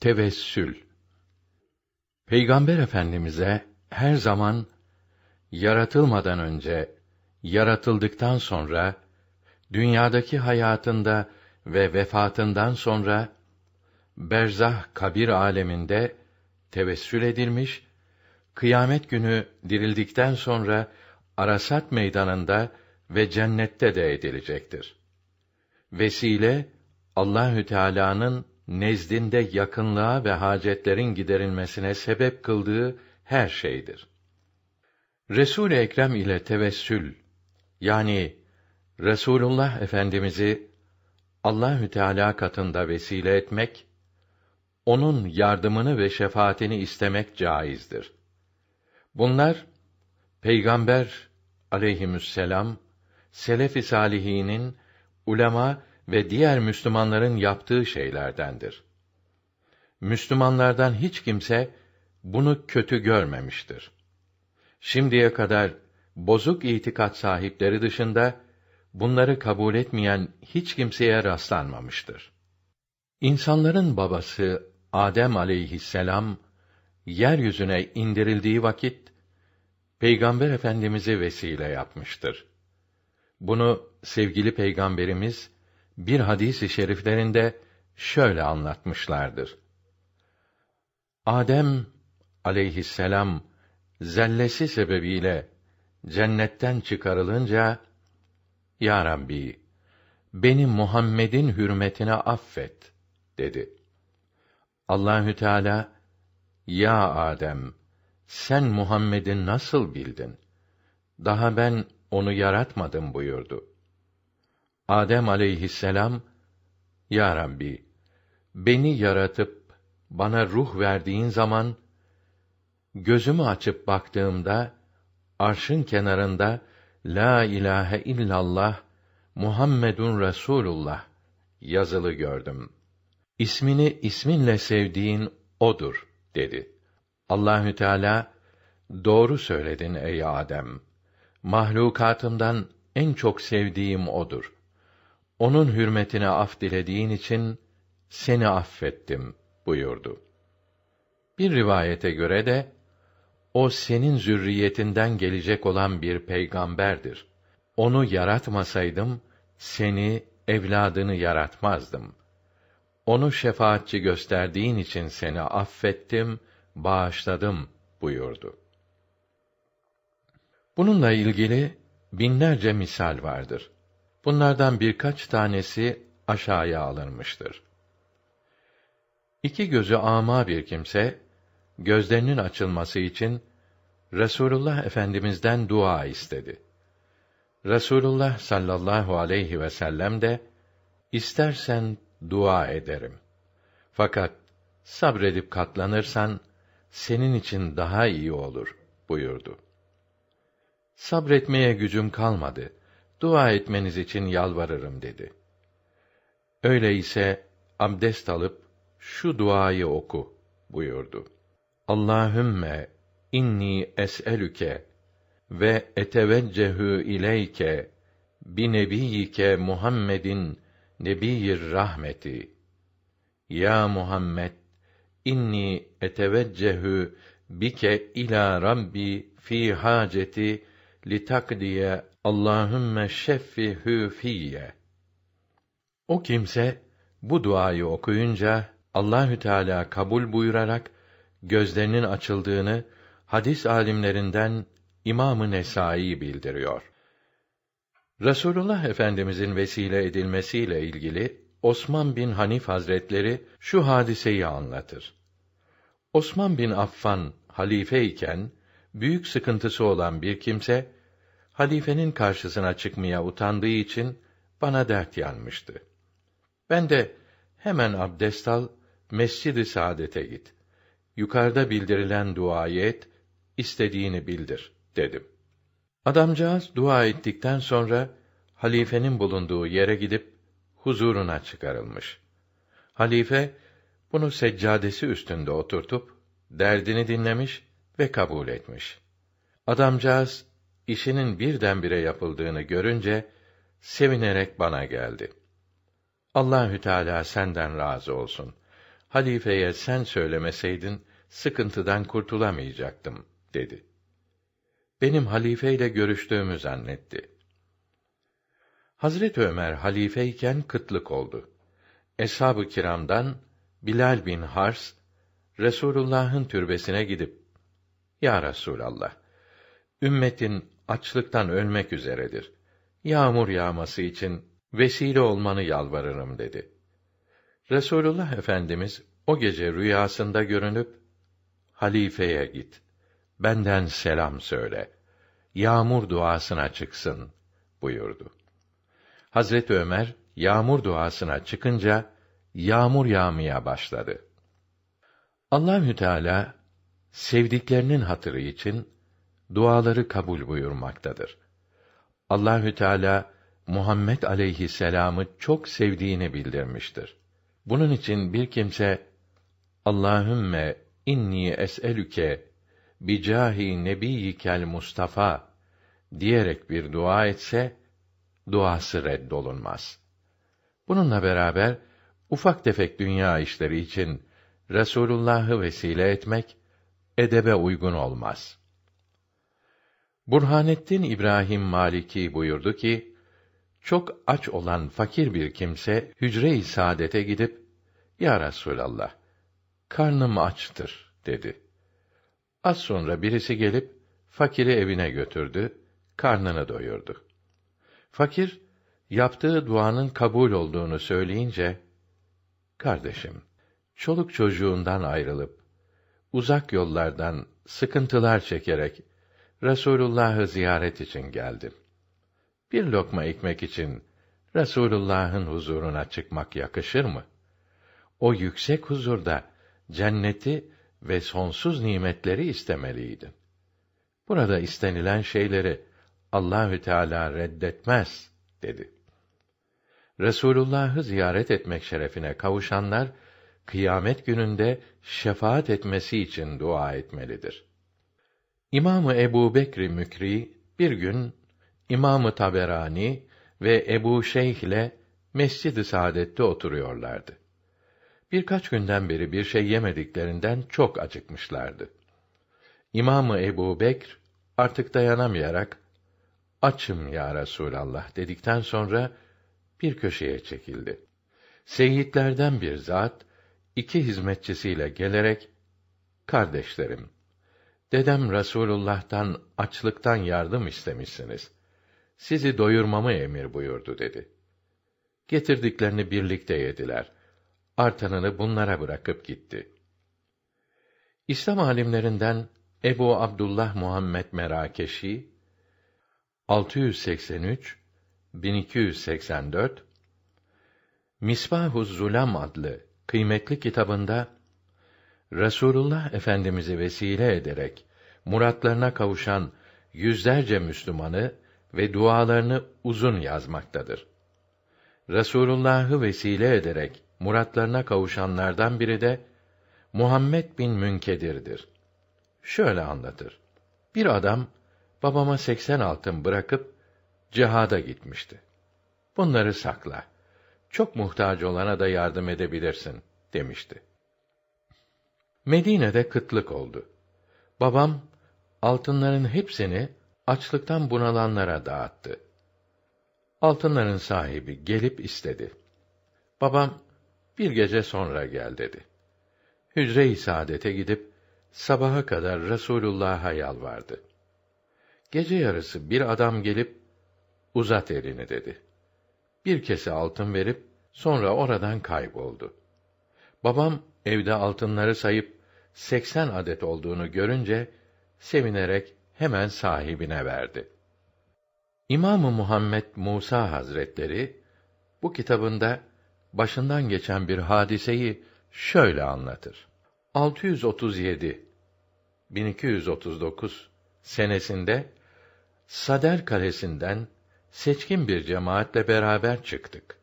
Tevessül Peygamber Efendimize her zaman yaratılmadan önce, yaratıldıktan sonra, dünyadaki hayatında ve vefatından sonra berzah kabir aleminde tevessül edilmiş, kıyamet günü dirildikten sonra Arasat meydanında ve cennette de edilecektir. Vesile Allahü Teala'nın nezdinde yakınlığa ve hacetlerin giderilmesine sebep kıldığı her şeydir. Resul Ekrem ile tevessül yani Resulullah Efendimizi Allahü Teala katında vesile etmek, onun yardımını ve şefaatini istemek caizdir. Bunlar Peygamber aleyhisselam selef-i salihinin ulema ve diğer Müslümanların yaptığı şeylerdendir. Müslümanlardan hiç kimse bunu kötü görmemiştir. Şimdiye kadar bozuk itikat sahipleri dışında bunları kabul etmeyen hiç kimseye rastlanmamıştır. İnsanların babası Adem aleyhisselam yeryüzüne indirildiği vakit Peygamber Efendimizi vesile yapmıştır. Bunu sevgili peygamberimiz bir hadis-i şeriflerinde şöyle anlatmışlardır. Adem aleyhisselam zellesi sebebiyle cennetten çıkarılınca Ya Rabbi beni Muhammed'in hürmetine affet dedi. Allahü Teala Ya Adem sen Muhammed'i nasıl bildin? Daha ben onu yaratmadım buyurdu. Adem aleyhisselam, Ya Rabbi, beni yaratıp bana ruh verdiğin zaman, gözümü açıp baktığımda, arşın kenarında, La ilahe illallah, Muhammedun Resulullah yazılı gördüm. İsmini isminle sevdiğin odur dedi. Allahü Teala doğru söyledin ey Adem. Mahlukatımdan en çok sevdiğim odur. Onun hürmetine af dilediğin için seni affettim buyurdu. Bir rivayete göre de o senin zürriyetinden gelecek olan bir peygamberdir. Onu yaratmasaydım seni evladını yaratmazdım. Onu şefaatçi gösterdiğin için seni affettim, bağışladım buyurdu. Bununla ilgili binlerce misal vardır. Bunlardan birkaç tanesi aşağıya alınmıştır. İki gözü ama bir kimse gözlerinin açılması için Resulullah Efendimizden dua istedi. Resulullah sallallahu aleyhi ve sellem de istersen dua ederim. Fakat sabredip katlanırsan senin için daha iyi olur buyurdu. Sabretmeye gücüm kalmadı dua etmeniz için yalvarırım dedi. Öyleyse abdest alıp şu duayı oku buyurdu. Allahümme inni es'elüke ve eteveccehu ileyke bi nebiyike Muhammedin nebiyyir rahmeti. Ya Muhammed inni eteveccehu bike ila Rabbi fi haceti li Allahümme şeffihu fiyye. O kimse bu duayı okuyunca Allahü Teala kabul buyurarak gözlerinin açıldığını hadis alimlerinden İmam-ı Nesai bildiriyor. Resulullah Efendimizin vesile edilmesiyle ilgili Osman bin Hanif Hazretleri şu hadiseyi anlatır. Osman bin Affan halife iken büyük sıkıntısı olan bir kimse halifenin karşısına çıkmaya utandığı için bana dert yanmıştı. Ben de hemen abdest al, Mescid-i Saadet'e git. Yukarıda bildirilen duayı et, istediğini bildir dedim. Adamcağız dua ettikten sonra halifenin bulunduğu yere gidip huzuruna çıkarılmış. Halife bunu seccadesi üstünde oturtup derdini dinlemiş ve kabul etmiş. Adamcağız işinin birdenbire yapıldığını görünce sevinerek bana geldi. Allahü Teala senden razı olsun. halifeye sen söylemeseydin sıkıntıdan kurtulamayacaktım dedi. Benim halifeyle görüştüğümü zannetti. Hazret Ömer halifeyken kıtlık oldu. Eshab-ı kiramdan Bilal bin Hars Resulullah'ın türbesine gidip Ya Resulallah ümmetin açlıktan ölmek üzeredir. Yağmur yağması için vesile olmanı yalvarırım dedi. Resulullah Efendimiz o gece rüyasında görünüp halifeye git. Benden selam söyle. Yağmur duasına çıksın buyurdu. Hazret Ömer yağmur duasına çıkınca yağmur yağmaya başladı. Allahü Teala sevdiklerinin hatırı için duaları kabul buyurmaktadır. Allahü Teala Muhammed aleyhisselam'ı çok sevdiğini bildirmiştir. Bunun için bir kimse Allahümme inni es'elüke bicahi nebiyyikel Mustafa diyerek bir dua etse duası reddolunmaz. Bununla beraber ufak tefek dünya işleri için Resulullah'ı vesile etmek edebe uygun olmaz. Burhanettin İbrahim Maliki buyurdu ki, çok aç olan fakir bir kimse hücre-i saadete gidip, Ya Resûlallah, karnım açtır, dedi. Az sonra birisi gelip, fakiri evine götürdü, karnını doyurdu. Fakir, yaptığı duanın kabul olduğunu söyleyince, Kardeşim, çoluk çocuğundan ayrılıp, uzak yollardan sıkıntılar çekerek, Resulullah'ı ziyaret için geldim. Bir lokma ekmek için Resulullah'ın huzuruna çıkmak yakışır mı? O yüksek huzurda cenneti ve sonsuz nimetleri istemeliydin. Burada istenilen şeyleri Allahü Teala reddetmez dedi. Resulullah'ı ziyaret etmek şerefine kavuşanlar kıyamet gününde şefaat etmesi için dua etmelidir. İmamı Ebu Bekr Mükri bir gün İmamı Taberani ve Ebu Şeyh ile Mescid-i Saadet'te oturuyorlardı. Birkaç günden beri bir şey yemediklerinden çok acıkmışlardı. İmamı Ebu Bekr artık dayanamayarak açım ya Resulallah dedikten sonra bir köşeye çekildi. Seyitlerden bir zat iki hizmetçisiyle gelerek kardeşlerim dedem Resulullah'tan açlıktan yardım istemişsiniz. Sizi doyurmamı emir buyurdu dedi. Getirdiklerini birlikte yediler. Artanını bunlara bırakıp gitti. İslam alimlerinden Ebu Abdullah Muhammed Merakeşi 683 1284 Misbahuz Zulam adlı kıymetli kitabında Resulullah Efendimizi vesile ederek muratlarına kavuşan yüzlerce Müslümanı ve dualarını uzun yazmaktadır. Resulullah'ı vesile ederek muratlarına kavuşanlardan biri de Muhammed bin Münkedir'dir. Şöyle anlatır. Bir adam babama seksen altın bırakıp cihada gitmişti. Bunları sakla. Çok muhtaç olana da yardım edebilirsin demişti. Medine'de kıtlık oldu. Babam altınların hepsini açlıktan bunalanlara dağıttı. Altınların sahibi gelip istedi. Babam bir gece sonra gel dedi. Hücre-i saadete gidip sabaha kadar Resulullah'a yalvardı. Gece yarısı bir adam gelip uzat elini dedi. Bir kese altın verip sonra oradan kayboldu. Babam evde altınları sayıp seksen adet olduğunu görünce sevinerek hemen sahibine verdi. İmamı Muhammed Musa Hazretleri bu kitabında başından geçen bir hadiseyi şöyle anlatır. 637 1239 senesinde Sader kalesinden seçkin bir cemaatle beraber çıktık.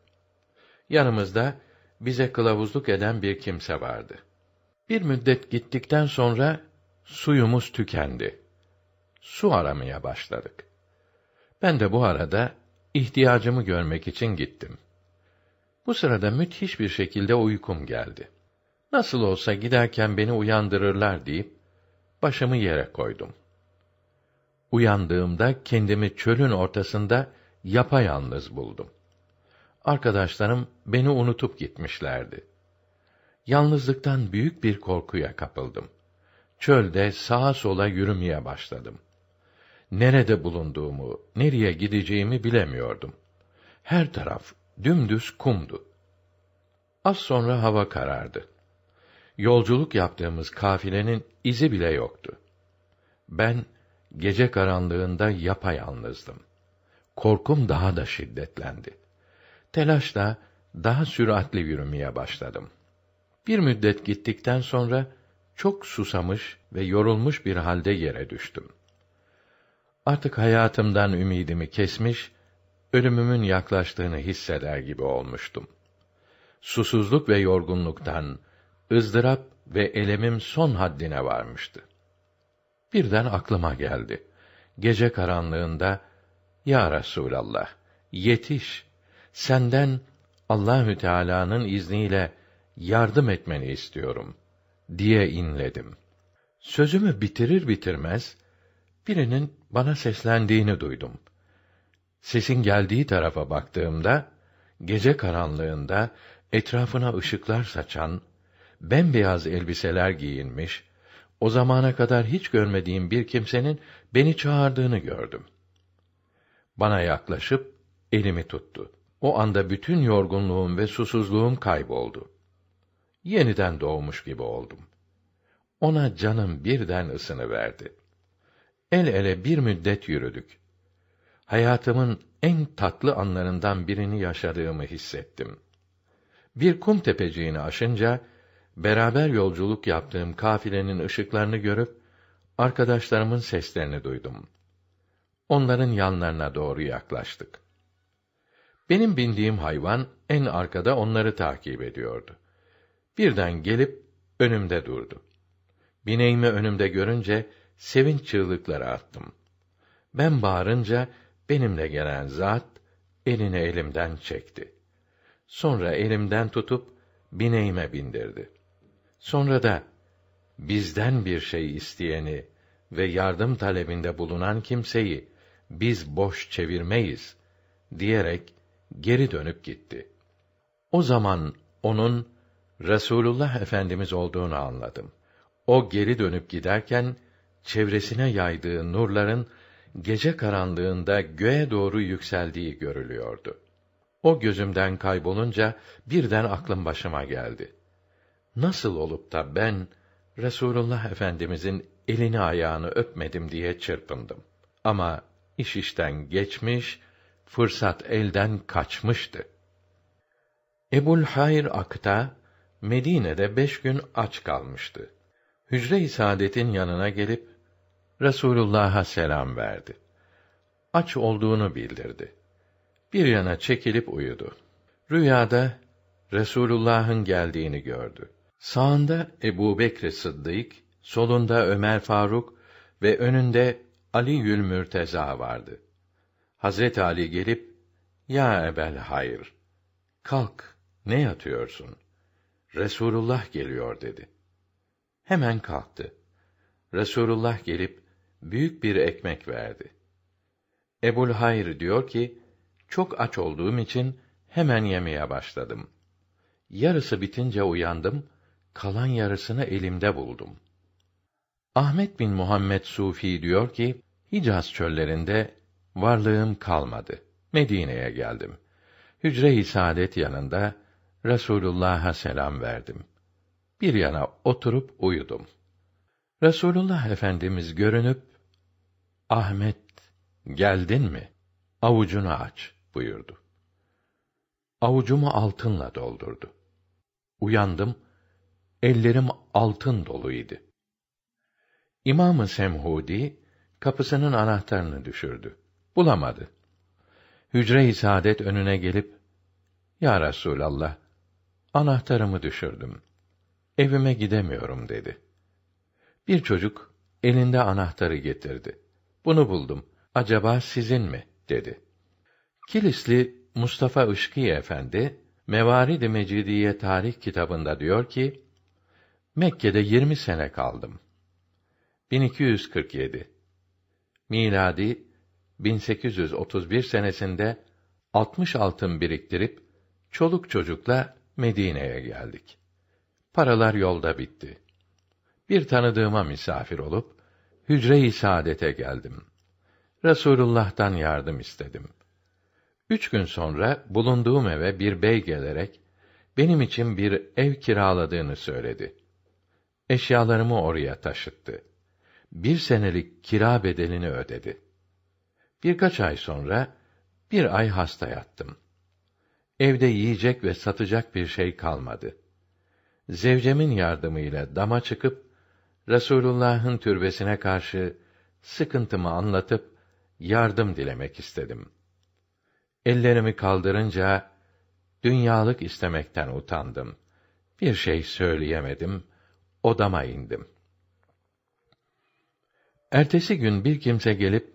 Yanımızda bize kılavuzluk eden bir kimse vardı. Bir müddet gittikten sonra suyumuz tükendi. Su aramaya başladık. Ben de bu arada ihtiyacımı görmek için gittim. Bu sırada müthiş bir şekilde uykum geldi. Nasıl olsa giderken beni uyandırırlar deyip başımı yere koydum. Uyandığımda kendimi çölün ortasında yapayalnız buldum. Arkadaşlarım beni unutup gitmişlerdi. Yalnızlıktan büyük bir korkuya kapıldım. Çölde sağa sola yürümeye başladım. Nerede bulunduğumu, nereye gideceğimi bilemiyordum. Her taraf dümdüz kumdu. Az sonra hava karardı. Yolculuk yaptığımız kafilenin izi bile yoktu. Ben gece karanlığında yapayalnızdım. Korkum daha da şiddetlendi. Telaşla daha süratli yürümeye başladım. Bir müddet gittikten sonra çok susamış ve yorulmuş bir halde yere düştüm. Artık hayatımdan ümidimi kesmiş, ölümümün yaklaştığını hisseder gibi olmuştum. Susuzluk ve yorgunluktan, ızdırap ve elemim son haddine varmıştı. Birden aklıma geldi. Gece karanlığında, Ya Resûlallah, yetiş, senden Allahü Teala'nın izniyle yardım etmeni istiyorum diye inledim. Sözümü bitirir bitirmez birinin bana seslendiğini duydum. Sesin geldiği tarafa baktığımda gece karanlığında etrafına ışıklar saçan bembeyaz elbiseler giyinmiş o zamana kadar hiç görmediğim bir kimsenin beni çağırdığını gördüm. Bana yaklaşıp elimi tuttu. O anda bütün yorgunluğum ve susuzluğum kayboldu. Yeniden doğmuş gibi oldum. Ona canım birden ısını verdi. El ele bir müddet yürüdük. Hayatımın en tatlı anlarından birini yaşadığımı hissettim. Bir kum tepeciğini aşınca beraber yolculuk yaptığım kafilenin ışıklarını görüp arkadaşlarımın seslerini duydum. Onların yanlarına doğru yaklaştık. Benim bindiğim hayvan en arkada onları takip ediyordu. Birden gelip önümde durdu. Bineğimi önümde görünce sevinç çığlıkları attım. Ben bağırınca benimle gelen zat elini elimden çekti. Sonra elimden tutup bineğime bindirdi. Sonra da bizden bir şey isteyeni ve yardım talebinde bulunan kimseyi biz boş çevirmeyiz diyerek geri dönüp gitti. O zaman onun Resulullah Efendimiz olduğunu anladım. O geri dönüp giderken çevresine yaydığı nurların gece karanlığında göğe doğru yükseldiği görülüyordu. O gözümden kaybolunca birden aklım başıma geldi. Nasıl olup da ben Resulullah Efendimizin elini ayağını öpmedim diye çırpındım. Ama iş işten geçmiş, fırsat elden kaçmıştı. Ebul Hayr Akta Medine'de beş gün aç kalmıştı. Hücre-i Saadet'in yanına gelip Resulullah'a selam verdi. Aç olduğunu bildirdi. Bir yana çekilip uyudu. Rüyada Resulullah'ın geldiğini gördü. Sağında Ebu Bekr Sıddık, solunda Ömer Faruk ve önünde Ali Yül Mürteza vardı. Hazret Ali gelip, Ya Ebel Hayır, kalk, ne yatıyorsun? Resulullah geliyor dedi. Hemen kalktı. Resulullah gelip büyük bir ekmek verdi. Ebul Hayr diyor ki, çok aç olduğum için hemen yemeye başladım. Yarısı bitince uyandım, kalan yarısını elimde buldum. Ahmet bin Muhammed Sufi diyor ki, Hicaz çöllerinde varlığım kalmadı. Medine'ye geldim. Hücre-i Saadet yanında Resulullah'a selam verdim. Bir yana oturup uyudum. Resulullah Efendimiz görünüp Ahmet geldin mi? Avucunu aç buyurdu. Avucumu altınla doldurdu. Uyandım, ellerim altın doluydu. İmam-ı Semhudi kapısının anahtarını düşürdü. Bulamadı. Hücre-i Saadet önüne gelip Ya Resulallah anahtarımı düşürdüm. Evime gidemiyorum dedi. Bir çocuk elinde anahtarı getirdi. Bunu buldum. Acaba sizin mi? dedi. Kilisli Mustafa Işkı Efendi Mevarid-i Mecidiye tarih kitabında diyor ki: Mekke'de 20 sene kaldım. 1247 Miladi 1831 senesinde 60 altın biriktirip çoluk çocukla Medine'ye geldik. Paralar yolda bitti. Bir tanıdığıma misafir olup hücre-i saadete geldim. Resulullah'tan yardım istedim. Üç gün sonra bulunduğum eve bir bey gelerek benim için bir ev kiraladığını söyledi. Eşyalarımı oraya taşıttı. Bir senelik kira bedelini ödedi. Birkaç ay sonra bir ay hasta yattım. Evde yiyecek ve satacak bir şey kalmadı. Zevcemin yardımıyla dama çıkıp Resulullah'ın türbesine karşı sıkıntımı anlatıp yardım dilemek istedim. Ellerimi kaldırınca dünyalık istemekten utandım. Bir şey söyleyemedim. Odama indim. Ertesi gün bir kimse gelip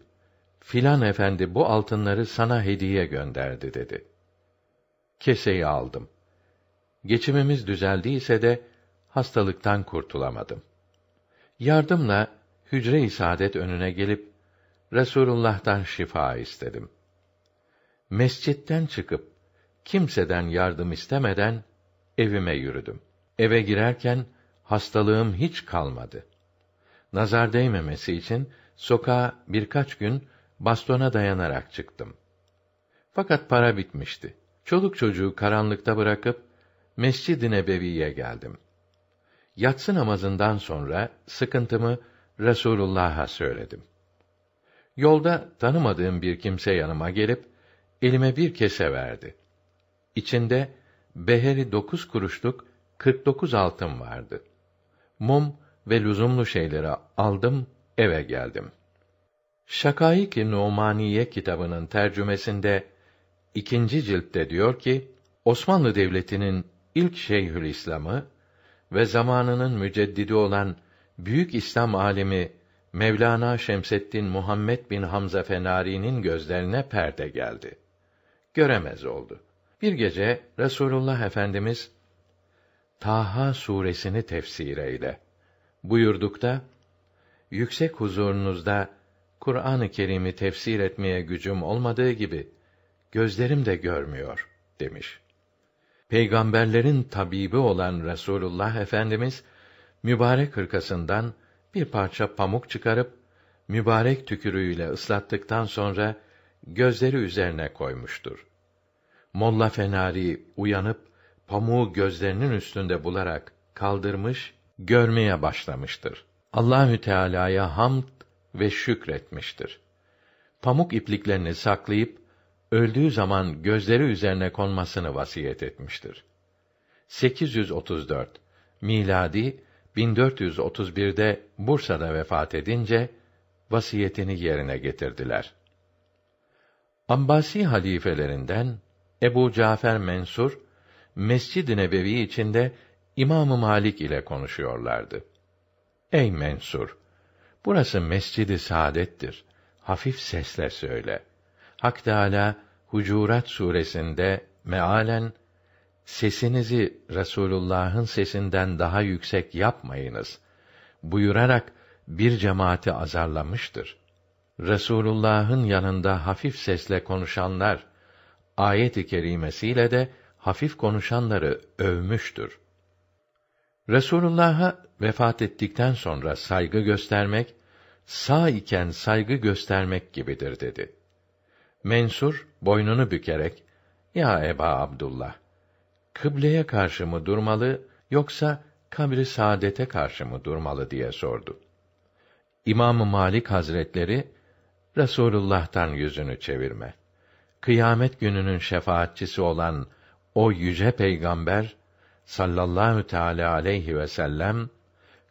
filan efendi bu altınları sana hediye gönderdi dedi. Keseyi aldım. Geçimimiz düzeldiyse de hastalıktan kurtulamadım. Yardımla hücre-i saadet önüne gelip Resulullah'tan şifa istedim. Mescitten çıkıp kimseden yardım istemeden evime yürüdüm. Eve girerken hastalığım hiç kalmadı. Nazar değmemesi için sokağa birkaç gün bastona dayanarak çıktım. Fakat para bitmişti. Çoluk çocuğu karanlıkta bırakıp Mescid-i Nebevi'ye geldim. Yatsı namazından sonra sıkıntımı Resulullah'a söyledim. Yolda tanımadığım bir kimse yanıma gelip elime bir kese verdi. İçinde beheri dokuz kuruşluk kırk dokuz altın vardı. Mum ve lüzumlu şeyleri aldım, eve geldim. Şakaik-i Numaniye kitabının tercümesinde ikinci ciltte diyor ki, Osmanlı Devleti'nin ilk Şeyhülislam'ı ve zamanının müceddidi olan büyük İslam alimi Mevlana Şemseddin Muhammed bin Hamza Fenari'nin gözlerine perde geldi. Göremez oldu. Bir gece Resulullah Efendimiz Taha suresini tefsir eyle buyurdukta yüksek huzurunuzda Kur'an-ı Kerim'i tefsir etmeye gücüm olmadığı gibi gözlerim de görmüyor demiş. Peygamberlerin tabibi olan Resulullah Efendimiz mübarek hırkasından bir parça pamuk çıkarıp mübarek tükürüğüyle ıslattıktan sonra gözleri üzerine koymuştur. Molla Fenari uyanıp pamuğu gözlerinin üstünde bularak kaldırmış, görmeye başlamıştır. Allahü Teala'ya hamd ve şükretmiştir. Pamuk ipliklerini saklayıp öldüğü zaman gözleri üzerine konmasını vasiyet etmiştir. 834 miladi 1431'de Bursa'da vefat edince vasiyetini yerine getirdiler. Abbasi halifelerinden Ebu Cafer Mensur Mescid-i Nebevi içinde İmamı Malik ile konuşuyorlardı. Ey Mensur, burası Mescid-i Saadet'tir. Hafif sesle söyle. Hak Teâlâ Hucurat suresinde mealen sesinizi Resulullah'ın sesinden daha yüksek yapmayınız buyurarak bir cemaati azarlamıştır. Resulullah'ın yanında hafif sesle konuşanlar ayet-i kerimesiyle de hafif konuşanları övmüştür. Resulullah'a vefat ettikten sonra saygı göstermek sağ iken saygı göstermek gibidir dedi. Mensur boynunu bükerek ya Eba Abdullah kıbleye karşı mı durmalı yoksa kabri saadete karşı mı durmalı diye sordu. İmamı Malik Hazretleri Resulullah'tan yüzünü çevirme. Kıyamet gününün şefaatçisi olan o yüce peygamber sallallahu teala aleyhi ve sellem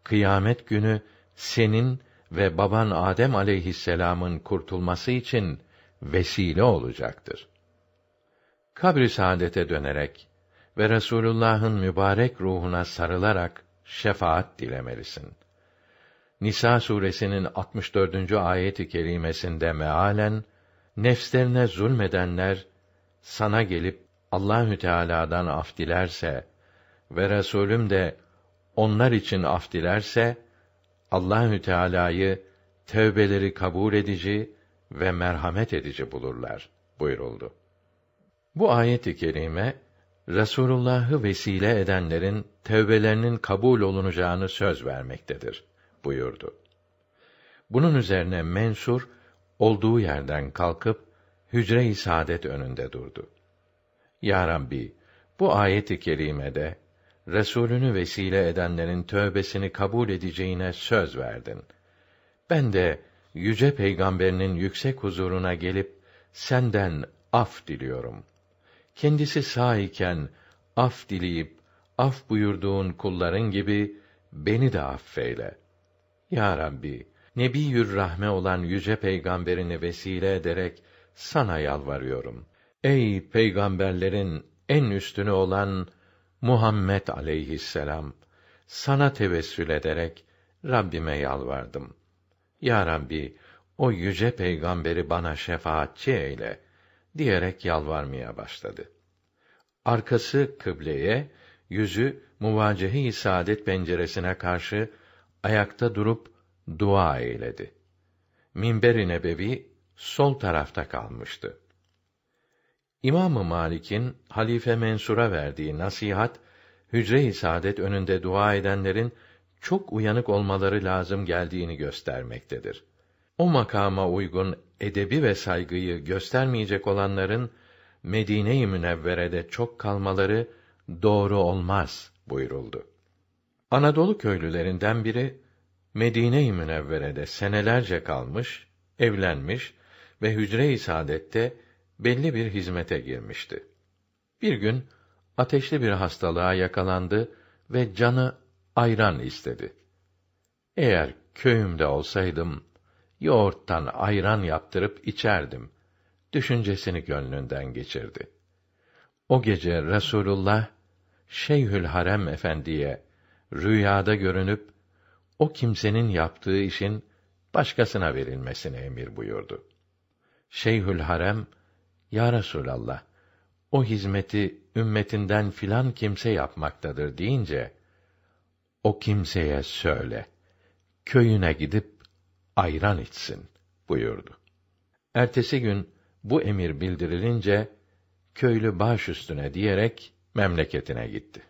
kıyamet günü senin ve baban Adem aleyhisselam'ın kurtulması için vesile olacaktır. Kabri saadete dönerek ve Resulullah'ın mübarek ruhuna sarılarak şefaat dilemelisin. Nisa suresinin 64. ayeti kerimesinde mealen nefslerine zulmedenler sana gelip Allahü Teala'dan af dilerse ve Resulüm de onlar için af dilerse Allahü Teala'yı tövbeleri kabul edici ve merhamet edici bulurlar buyuruldu. Bu ayet-i kerime Resulullah'ı vesile edenlerin tövbelerinin kabul olunacağını söz vermektedir buyurdu. Bunun üzerine Mensur olduğu yerden kalkıp hücre-i saadet önünde durdu. Ya Rabbi, bu ayet-i kerimede Resulünü vesile edenlerin tövbesini kabul edeceğine söz verdin. Ben de yüce peygamberinin yüksek huzuruna gelip senden af diliyorum. Kendisi sağ iken af dileyip af buyurduğun kulların gibi beni de affeyle. Ya Rabbi, Nebiyür Rahme olan yüce peygamberini vesile ederek sana yalvarıyorum. Ey peygamberlerin en üstünü olan Muhammed aleyhisselam sana tevessül ederek Rabbime yalvardım. Ya Rabbi, o yüce peygamberi bana şefaatçi eyle diyerek yalvarmaya başladı. Arkası kıbleye, yüzü muvacehi saadet penceresine karşı ayakta durup dua eyledi. Minber-i Nebevi sol tarafta kalmıştı. İmamı Malik'in halife Mensur'a verdiği nasihat hücre-i saadet önünde dua edenlerin çok uyanık olmaları lazım geldiğini göstermektedir. O makama uygun edebi ve saygıyı göstermeyecek olanların Medine-i Münevvere'de çok kalmaları doğru olmaz buyuruldu. Anadolu köylülerinden biri Medine-i Münevvere'de senelerce kalmış, evlenmiş ve hücre-i saadette belli bir hizmete girmişti. Bir gün ateşli bir hastalığa yakalandı ve canı ayran istedi. Eğer köyümde olsaydım, yoğurttan ayran yaptırıp içerdim. Düşüncesini gönlünden geçirdi. O gece Resulullah Şeyhül Harem Efendiye rüyada görünüp o kimsenin yaptığı işin başkasına verilmesini emir buyurdu. Şeyhül Harem ya Resulallah, o hizmeti ümmetinden filan kimse yapmaktadır deyince, o kimseye söyle, köyüne gidip ayran içsin buyurdu. Ertesi gün bu emir bildirilince, köylü baş üstüne diyerek memleketine gitti.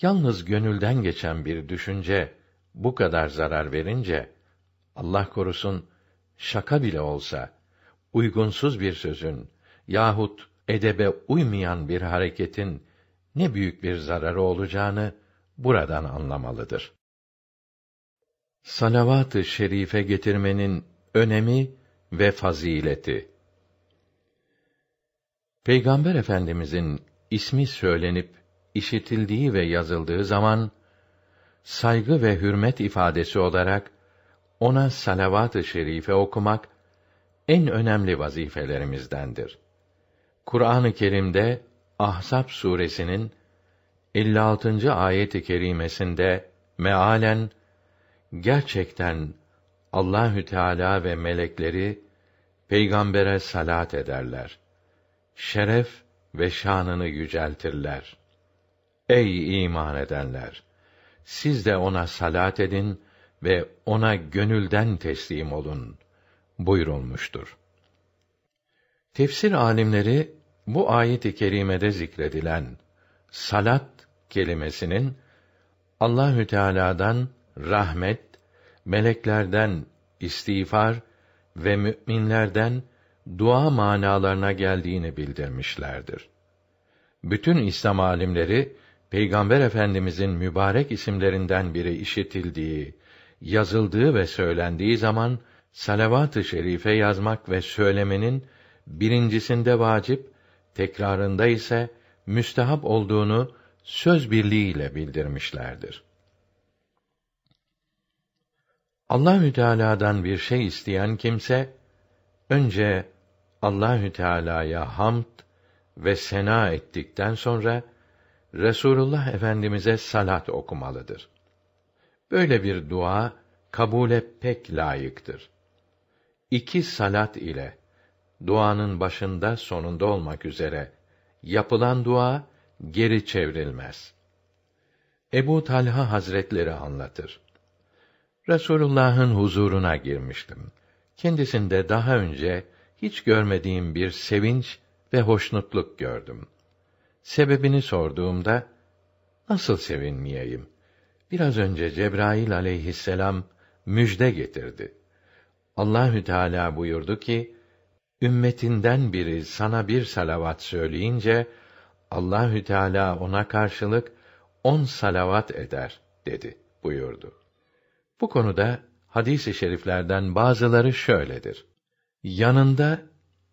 Yalnız gönülden geçen bir düşünce bu kadar zarar verince Allah korusun şaka bile olsa uygunsuz bir sözün yahut edebe uymayan bir hareketin ne büyük bir zararı olacağını buradan anlamalıdır. Salavat-ı şerife getirmenin önemi ve fazileti. Peygamber Efendimizin ismi söylenip işitildiği ve yazıldığı zaman saygı ve hürmet ifadesi olarak ona salavat-ı şerife okumak en önemli vazifelerimizdendir. Kur'an-ı Kerim'de Ahzab suresinin 56. ayet-i kerimesinde mealen gerçekten Allahü Teala ve melekleri peygambere salat ederler. Şeref ve şanını yüceltirler. Ey iman edenler! Siz de ona salat edin ve ona gönülden teslim olun buyurulmuştur. Tefsir alimleri bu ayet-i kerimede zikredilen salat kelimesinin Allahü Teala'dan rahmet, meleklerden istiğfar ve müminlerden dua manalarına geldiğini bildirmişlerdir. Bütün İslam alimleri Peygamber Efendimizin mübarek isimlerinden biri işitildiği, yazıldığı ve söylendiği zaman salavat-ı şerife yazmak ve söylemenin birincisinde vacip, tekrarında ise müstehap olduğunu söz birliğiyle bildirmişlerdir. Allahü Teala'dan bir şey isteyen kimse önce Allahü Teala'ya hamd ve sena ettikten sonra Resulullah Efendimize salat okumalıdır. Böyle bir dua kabule pek layıktır. İki salat ile duanın başında sonunda olmak üzere yapılan dua geri çevrilmez. Ebu Talha Hazretleri anlatır. Resulullah'ın huzuruna girmiştim. Kendisinde daha önce hiç görmediğim bir sevinç ve hoşnutluk gördüm. Sebebini sorduğumda nasıl sevinmeyeyim? Biraz önce Cebrail aleyhisselam müjde getirdi. Allahü Teala buyurdu ki: Ümmetinden biri sana bir salavat söyleyince Allahü Teala ona karşılık on salavat eder dedi buyurdu. Bu konuda hadis-i şeriflerden bazıları şöyledir. Yanında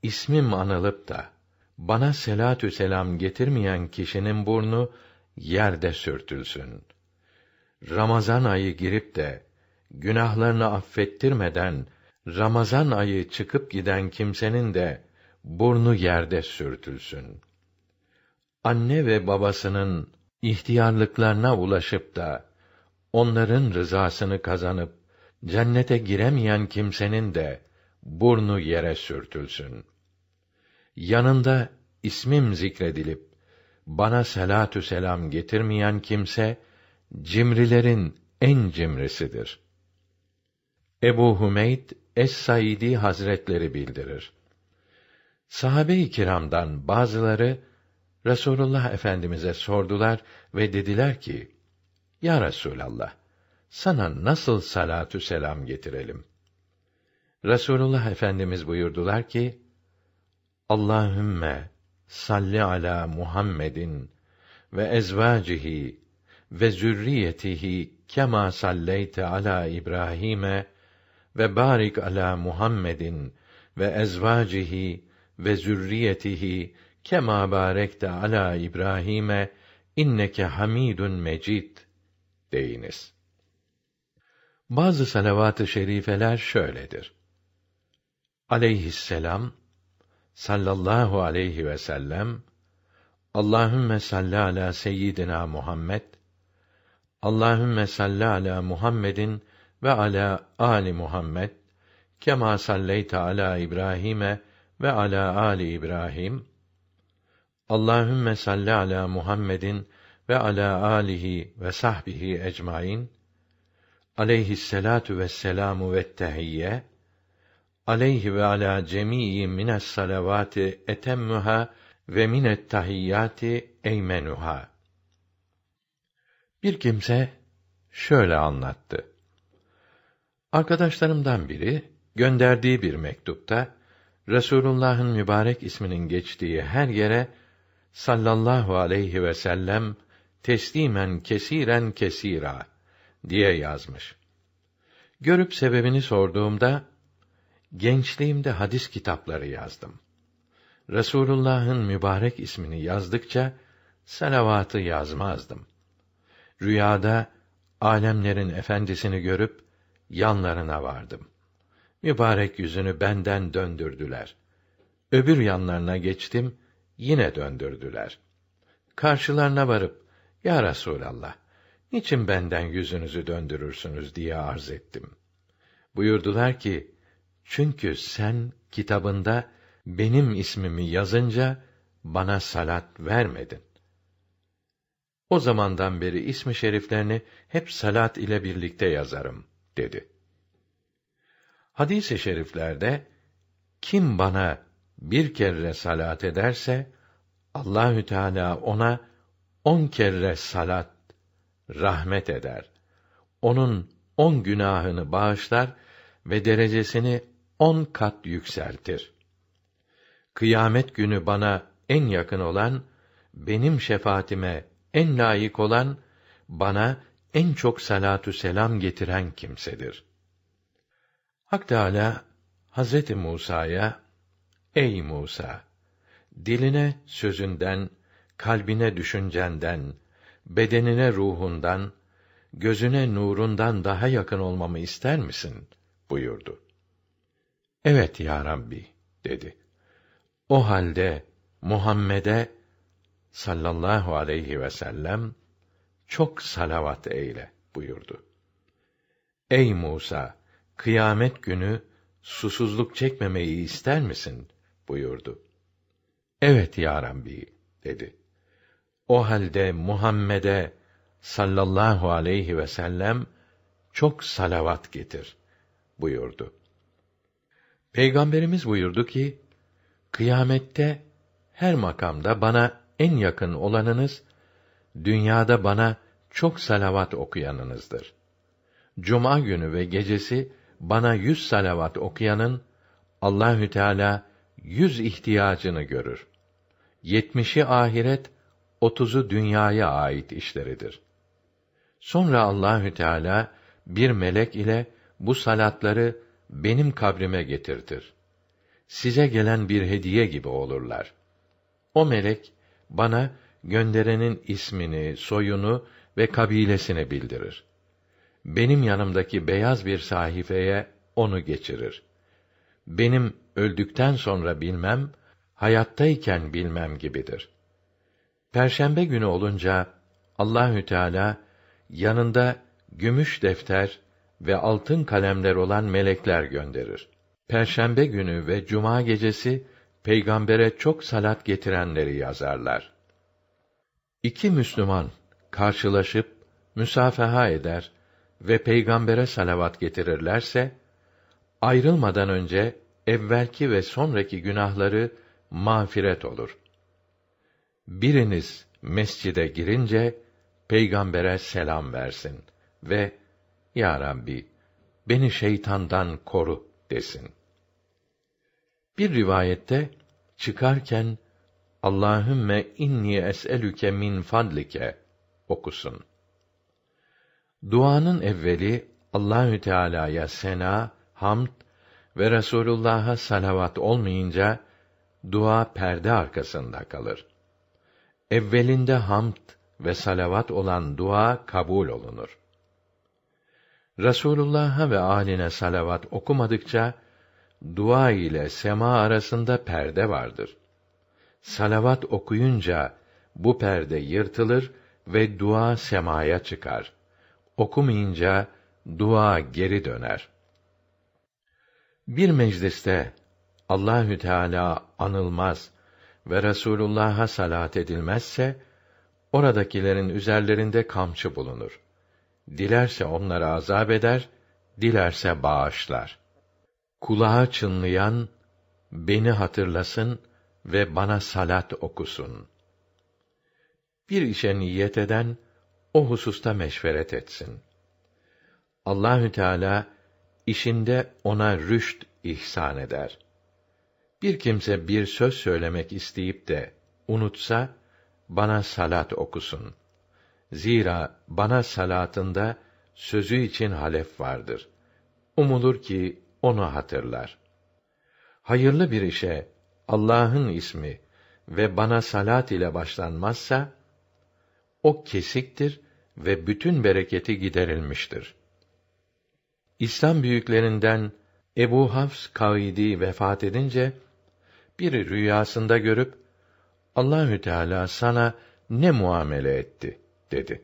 ismim anılıp da bana selatü selam getirmeyen kişinin burnu yerde sürtülsün. Ramazan ayı girip de günahlarını affettirmeden Ramazan ayı çıkıp giden kimsenin de burnu yerde sürtülsün. Anne ve babasının ihtiyarlıklarına ulaşıp da onların rızasını kazanıp cennete giremeyen kimsenin de burnu yere sürtülsün. Yanında ismim zikredilip bana selatü selam getirmeyen kimse cimrilerin en cimrisidir. Ebu Hümeyd Es-Saidi Hazretleri bildirir. Sahabe-i kiramdan bazıları Resulullah Efendimize sordular ve dediler ki: Ya Resulallah, sana nasıl salatü selam getirelim? Resulullah Efendimiz buyurdular ki: Allahümme salli ala Muhammedin ve ezvacihi ve zürriyetihi kema salleyte ala İbrahim'e ve barik ala Muhammedin ve ezvacihi ve zürriyetihi kema barekte ala İbrahim'e inneke hamidun mecid deyiniz. Bazı salavat-ı şerifeler şöyledir. Aleyhisselam sallallahu aleyhi ve sellem Allahümme salli ala seyyidina Muhammed Allahümme salli ala Muhammedin ve ala ali Muhammed kema salleyte ala İbrahim'e ve ala ali İbrahim Allahümme salli ala Muhammedin ve ala alihi ve sahbihi ecmaîn aleyhisselatu vesselamu ve tehiyye aleyhi ve ala cemii mines salavati etemmuha ve minet tahiyyati eymenuha. Bir kimse şöyle anlattı. Arkadaşlarımdan biri gönderdiği bir mektupta Resulullah'ın mübarek isminin geçtiği her yere sallallahu aleyhi ve sellem teslimen kesiren kesira diye yazmış. Görüp sebebini sorduğumda gençliğimde hadis kitapları yazdım. Resulullah'ın mübarek ismini yazdıkça salavatı yazmazdım. Rüyada alemlerin efendisini görüp yanlarına vardım. Mübarek yüzünü benden döndürdüler. Öbür yanlarına geçtim, yine döndürdüler. Karşılarına varıp, Ya Resûlallah, niçin benden yüzünüzü döndürürsünüz diye arz ettim. Buyurdular ki, çünkü sen kitabında benim ismimi yazınca bana salat vermedin. O zamandan beri ismi şeriflerini hep salat ile birlikte yazarım dedi. Hadis-i şeriflerde kim bana bir kere salat ederse Allahü Teala ona on kere salat rahmet eder. Onun on günahını bağışlar ve derecesini on kat yükseltir. Kıyamet günü bana en yakın olan, benim şefaatime en layık olan, bana en çok salatü selam getiren kimsedir. Hak Teâlâ, Hazreti Musa'ya, Ey Musa! Diline sözünden, kalbine düşüncenden, bedenine ruhundan, gözüne nurundan daha yakın olmamı ister misin? buyurdu. Evet ya Rabbi dedi. O halde Muhammed'e sallallahu aleyhi ve sellem çok salavat eyle buyurdu. Ey Musa, kıyamet günü susuzluk çekmemeyi ister misin? buyurdu. Evet ya Rabbi dedi. O halde Muhammed'e sallallahu aleyhi ve sellem çok salavat getir buyurdu. Peygamberimiz buyurdu ki, kıyamette her makamda bana en yakın olanınız, dünyada bana çok salavat okuyanınızdır. Cuma günü ve gecesi bana yüz salavat okuyanın Allahü Teala yüz ihtiyacını görür. Yetmişi ahiret, otuzu dünyaya ait işleridir. Sonra Allahü Teala bir melek ile bu salatları benim kabrime getirtir. Size gelen bir hediye gibi olurlar. O melek bana gönderenin ismini, soyunu ve kabilesini bildirir. Benim yanımdaki beyaz bir sahifeye onu geçirir. Benim öldükten sonra bilmem, hayattayken bilmem gibidir. Perşembe günü olunca Allahü Teala yanında gümüş defter ve altın kalemler olan melekler gönderir. Perşembe günü ve cuma gecesi peygambere çok salat getirenleri yazarlar. İki Müslüman karşılaşıp müsafaha eder ve peygambere salavat getirirlerse ayrılmadan önce evvelki ve sonraki günahları mağfiret olur. Biriniz mescide girince peygambere selam versin ve ya Rabbi beni şeytandan koru desin. Bir rivayette çıkarken Allahümme inni es'elüke min fadlike okusun. Duanın evveli Allahü Teala'ya sena, hamd ve Resulullah'a salavat olmayınca dua perde arkasında kalır. Evvelinde hamd ve salavat olan dua kabul olunur. Resulullah'a ve âline salavat okumadıkça dua ile sema arasında perde vardır. Salavat okuyunca bu perde yırtılır ve dua semaya çıkar. Okumayınca dua geri döner. Bir mecliste Allahü Teala anılmaz ve Resulullah'a salat edilmezse oradakilerin üzerlerinde kamçı bulunur. Dilerse onları azap eder, dilerse bağışlar. Kulağa çınlayan beni hatırlasın ve bana salat okusun. Bir işe niyet eden o hususta meşveret etsin. Allahü Teala işinde ona rüşt ihsan eder. Bir kimse bir söz söylemek isteyip de unutsa bana salat okusun. Zira bana salatında sözü için halef vardır. Umulur ki onu hatırlar. Hayırlı bir işe Allah'ın ismi ve bana salat ile başlanmazsa o kesiktir ve bütün bereketi giderilmiştir. İslam büyüklerinden Ebu Hafs Kaidi vefat edince biri rüyasında görüp Allahü Teala sana ne muamele etti dedi.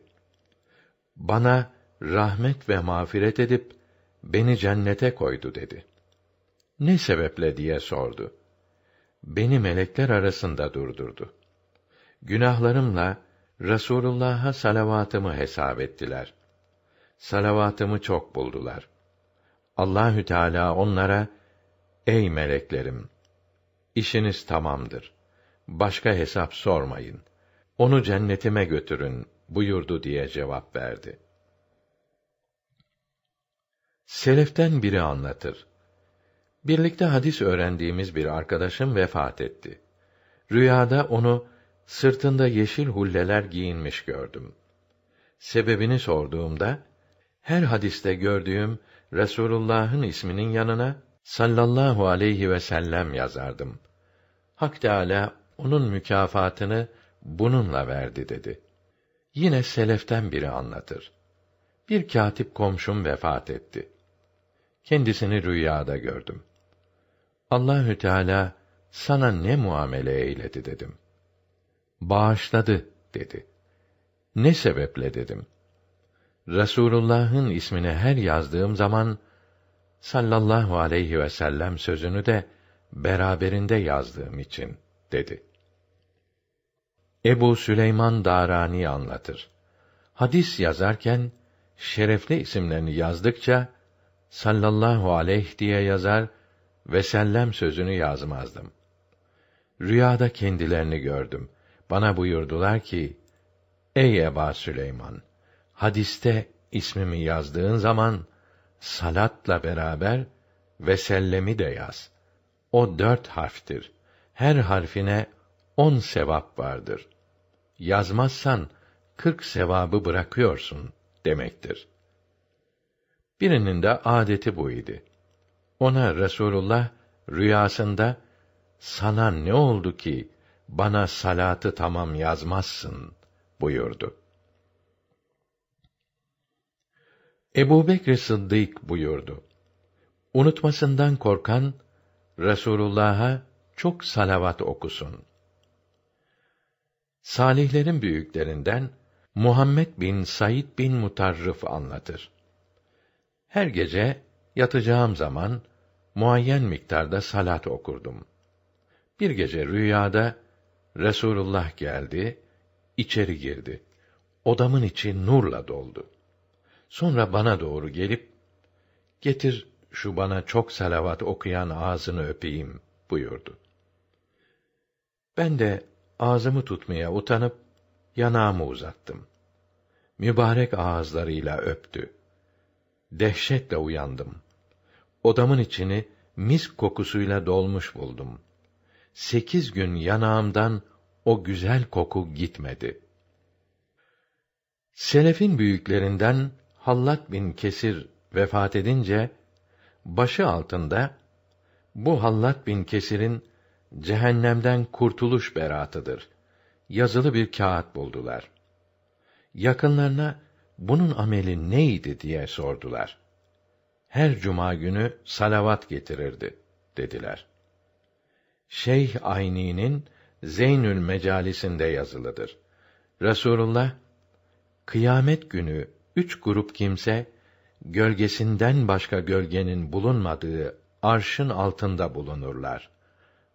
Bana rahmet ve mağfiret edip beni cennete koydu dedi. Ne sebeple diye sordu. Beni melekler arasında durdurdu. Günahlarımla Resulullah'a salavatımı hesap ettiler. Salavatımı çok buldular. Allahü Teala onlara Ey meleklerim işiniz tamamdır. Başka hesap sormayın. Onu cennetime götürün buyurdu diye cevap verdi. Seleften biri anlatır. Birlikte hadis öğrendiğimiz bir arkadaşım vefat etti. Rüyada onu sırtında yeşil hulleler giyinmiş gördüm. Sebebini sorduğumda her hadiste gördüğüm Resulullah'ın isminin yanına sallallahu aleyhi ve sellem yazardım. Hak Teâlâ onun mükafatını bununla verdi dedi. Yine seleften biri anlatır. Bir katip komşum vefat etti. Kendisini rüyada gördüm. Allahü Teala sana ne muamele eyledi dedim. Bağışladı dedi. Ne sebeple dedim. Resulullah'ın ismini her yazdığım zaman sallallahu aleyhi ve sellem sözünü de beraberinde yazdığım için dedi. Ebu Süleyman Darani anlatır. Hadis yazarken şerefli isimlerini yazdıkça sallallahu aleyh diye yazar ve sellem sözünü yazmazdım. Rüyada kendilerini gördüm. Bana buyurdular ki, Ey Eba Süleyman! Hadiste ismimi yazdığın zaman, salatla beraber ve sellemi de yaz. O dört harftir. Her harfine on sevap vardır. Yazmazsan, kırk sevabı bırakıyorsun demektir. Birinin de adeti bu idi. Ona Resulullah rüyasında sana ne oldu ki bana salatı tamam yazmazsın buyurdu. Ebu Bekr Sıddık buyurdu. Unutmasından korkan Resulullah'a çok salavat okusun. Salihlerin büyüklerinden Muhammed bin Said bin Mutarrif anlatır. Her gece yatacağım zaman muayyen miktarda salat okurdum. Bir gece rüyada Resulullah geldi, içeri girdi. Odamın içi nurla doldu. Sonra bana doğru gelip, getir şu bana çok salavat okuyan ağzını öpeyim buyurdu. Ben de ağzımı tutmaya utanıp, yanağımı uzattım. Mübarek ağızlarıyla öptü. Dehşetle uyandım. Odamın içini mis kokusuyla dolmuş buldum. Sekiz gün yanağımdan o güzel koku gitmedi. Selefin büyüklerinden Hallat bin Kesir vefat edince başı altında bu Hallat bin Kesir'in cehennemden kurtuluş beratıdır. Yazılı bir kağıt buldular. Yakınlarına bunun ameli neydi diye sordular. Her cuma günü salavat getirirdi dediler. Şeyh Ayni'nin Zeynül Mecalisinde yazılıdır. Resulullah kıyamet günü üç grup kimse gölgesinden başka gölgenin bulunmadığı arşın altında bulunurlar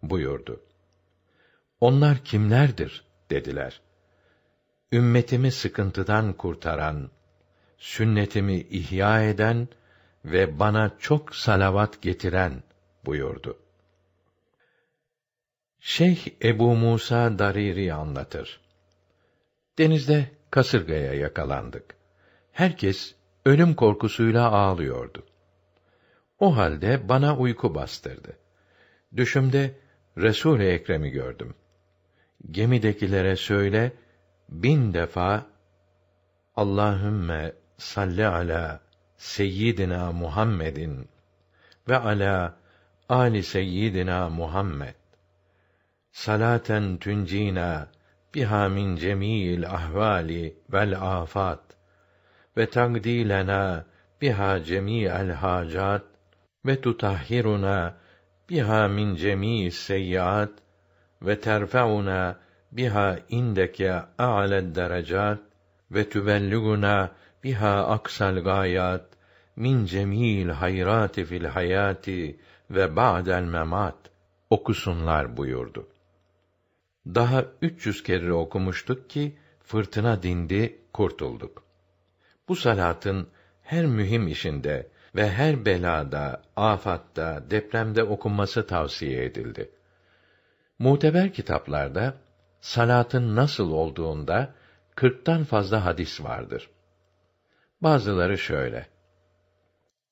buyurdu. Onlar kimlerdir dediler. Ümmetimi sıkıntıdan kurtaran, sünnetimi ihya eden ve bana çok salavat getiren buyurdu. Şeyh Ebu Musa Dariri anlatır. Denizde kasırgaya yakalandık. Herkes ölüm korkusuyla ağlıyordu. O halde bana uyku bastırdı. Düşümde Resul-i Ekrem'i gördüm. Gemidekilere söyle bin defa Allahümme salli ala seyyidina Muhammedin ve ala ali seyyidina Muhammed. Salaten tuncina biha min cemil ahvali vel afat ve tagdilena biha cemi'el hacat ve tutahhiruna biha min cemii seyyiat ve terfeuna biha indeke a'led derecat ve tübelliguna biha aksal gayat min cemil hayrati fil hayati ve ba'del memat okusunlar buyurdu. Daha 300 kere okumuştuk ki fırtına dindi, kurtulduk. Bu salatın her mühim işinde ve her belada, afatta, depremde okunması tavsiye edildi. Muteber kitaplarda salatın nasıl olduğunda kırktan fazla hadis vardır. Bazıları şöyle: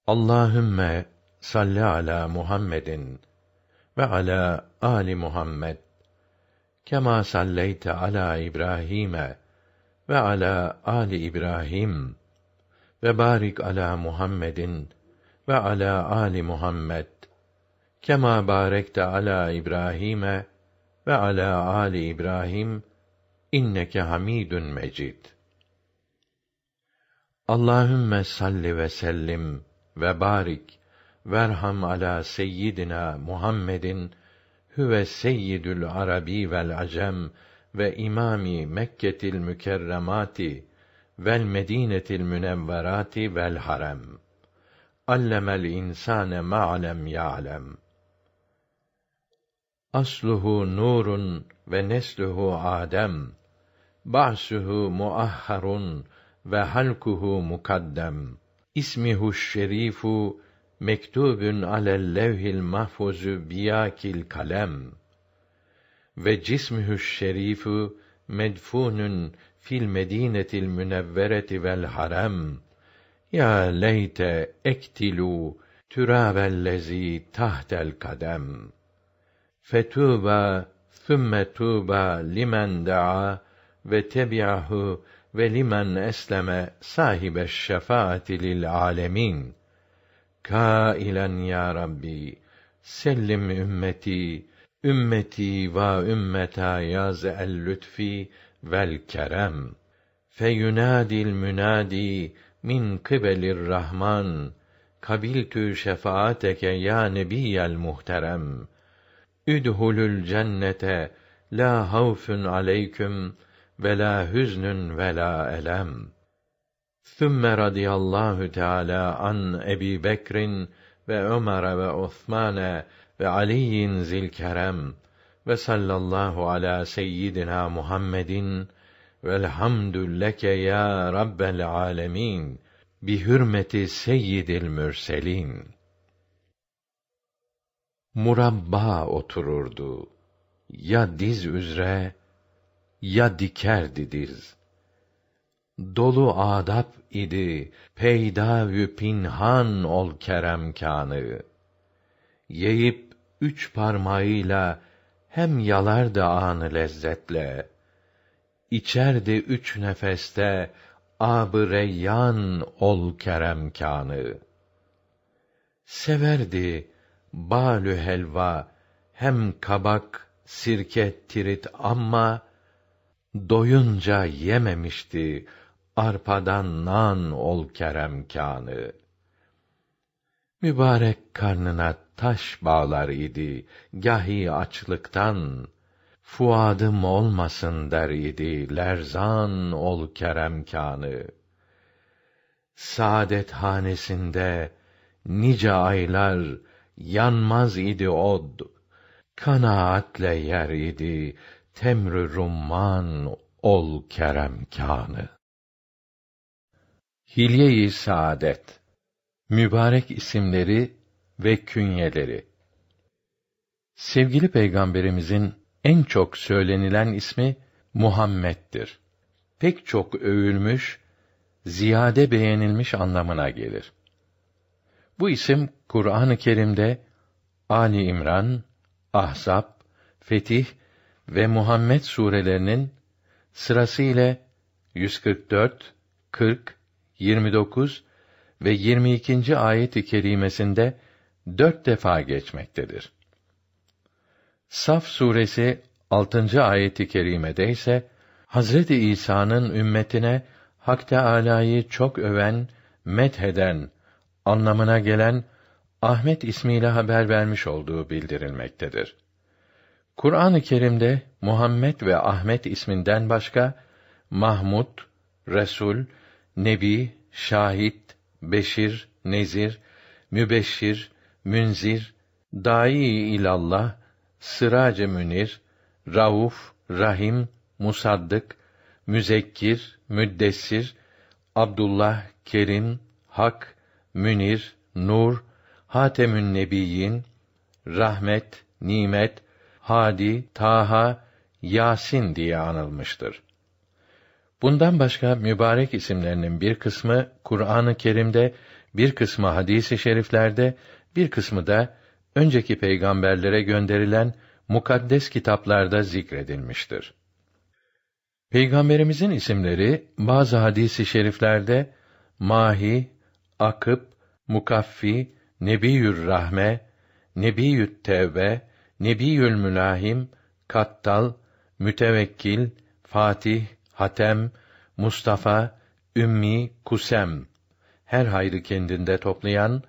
Allahümme salli ala Muhammedin ve ala ali Muhammed kema salleyte ala İbrahim'e ve ala ali İbrahim ve barik ala Muhammedin ve ala ali Muhammed kema barekte ala İbrahim'e ve ala ali İbrahim inneke Hamidun Mecid. Allahümme salli ve sellim ve barik verham ala seyyidina Muhammedin huve seyyidül arabi vel acem ve imami Mekketil mükerremati vel medinetil münevverati vel harem. Allemel insane ma'lem ya'lem. Asluhu nurun ve nesluhu Adem. Ba'suhu muahharun ve halkuhu mukaddem. İsmihu şerifu mektubun alel levhil mahfuzu biyakil kalem. Ve cismihü şerifu medfunun fil medinetil münevvereti vel harem. Ya leyte ektilu türabellezi tahtel kadem. Fetuba thumme tuba limen daa ve tebi'ahu ve limen esleme sahibe şefaati lil alemin. Kailen ya rabbi sellim ümmeti ümmeti ve ümmeta yaz el lütfi vel kerem. Feyunadil münadi min kıbelir rahman. Kabiltü şefaateke ya nebiyel muhterem. Üdhulül cennete la havfun aleyküm ve la hüznün ve la elem. Sümme radıyallahu teâlâ an Ebi Bekrin ve Ömer ve Osmane ve Ali'in zilkerem ve sallallahu ala seyyidina Muhammedin. Velhamdü leke ya rabbel alemin. Bi hürmeti seyyidil mürselin. Murabba otururdu. Ya diz üzre ya dikerdi diz. Dolu adap idi peyda pinhan ol keremkânı. Yeyip üç parmağıyla hem yalardı anı lezzetle. İçerdi üç nefeste ab reyyan ol keremkânı. Severdi balü helva hem kabak sirke tirit ama doyunca yememişti arpadan nan ol keremkânı mübarek karnına taş bağlar idi gahi açlıktan fuadım olmasın der idi lerzan ol keremkânı saadet hanesinde nice aylar yanmaz idi od kanaatle yer idi temrü rumman ol keremkânı hilye-i saadet mübarek isimleri ve künyeleri sevgili peygamberimizin en çok söylenilen ismi Muhammed'dir. Pek çok övülmüş, ziyade beğenilmiş anlamına gelir. Bu isim Kur'an-ı Kerim'de Ali İmran, Ahzab, Fetih ve Muhammed surelerinin sırasıyla 144, 40, 29 ve 22. ayet-i kerimesinde dört defa geçmektedir. Saf suresi 6. ayeti kerimede ise Hazreti İsa'nın ümmetine Hak Teâlâ'yı çok öven, metheden anlamına gelen Ahmet ismiyle haber vermiş olduğu bildirilmektedir. Kur'an-ı Kerim'de Muhammed ve Ahmet isminden başka Mahmud, Resul, Nebi, Şahit, Beşir, Nezir, Mübeşşir, Münzir, Dâi ilallah, Sırac-ı Münir, Rauf, Rahim, Musaddık, Müzekkir, Müddessir, Abdullah, Kerim, Hak, Münir, Nur, Hatemün Nebiyyin, Rahmet, Nimet, Hadi, Taha, Yasin diye anılmıştır. Bundan başka mübarek isimlerinin bir kısmı Kur'an-ı Kerim'de, bir kısmı hadis-i şeriflerde, bir kısmı da önceki peygamberlere gönderilen mukaddes kitaplarda zikredilmiştir. Peygamberimizin isimleri bazı hadisi şeriflerde Mahi, Akıp, Mukaffi, Nebiyür Rahme, Nebiyü't Tevbe, Nebiyül Mülahim, Kattal, Mütevekkil, Fatih, Hatem, Mustafa, Ümmi, Kusem her hayrı kendinde toplayan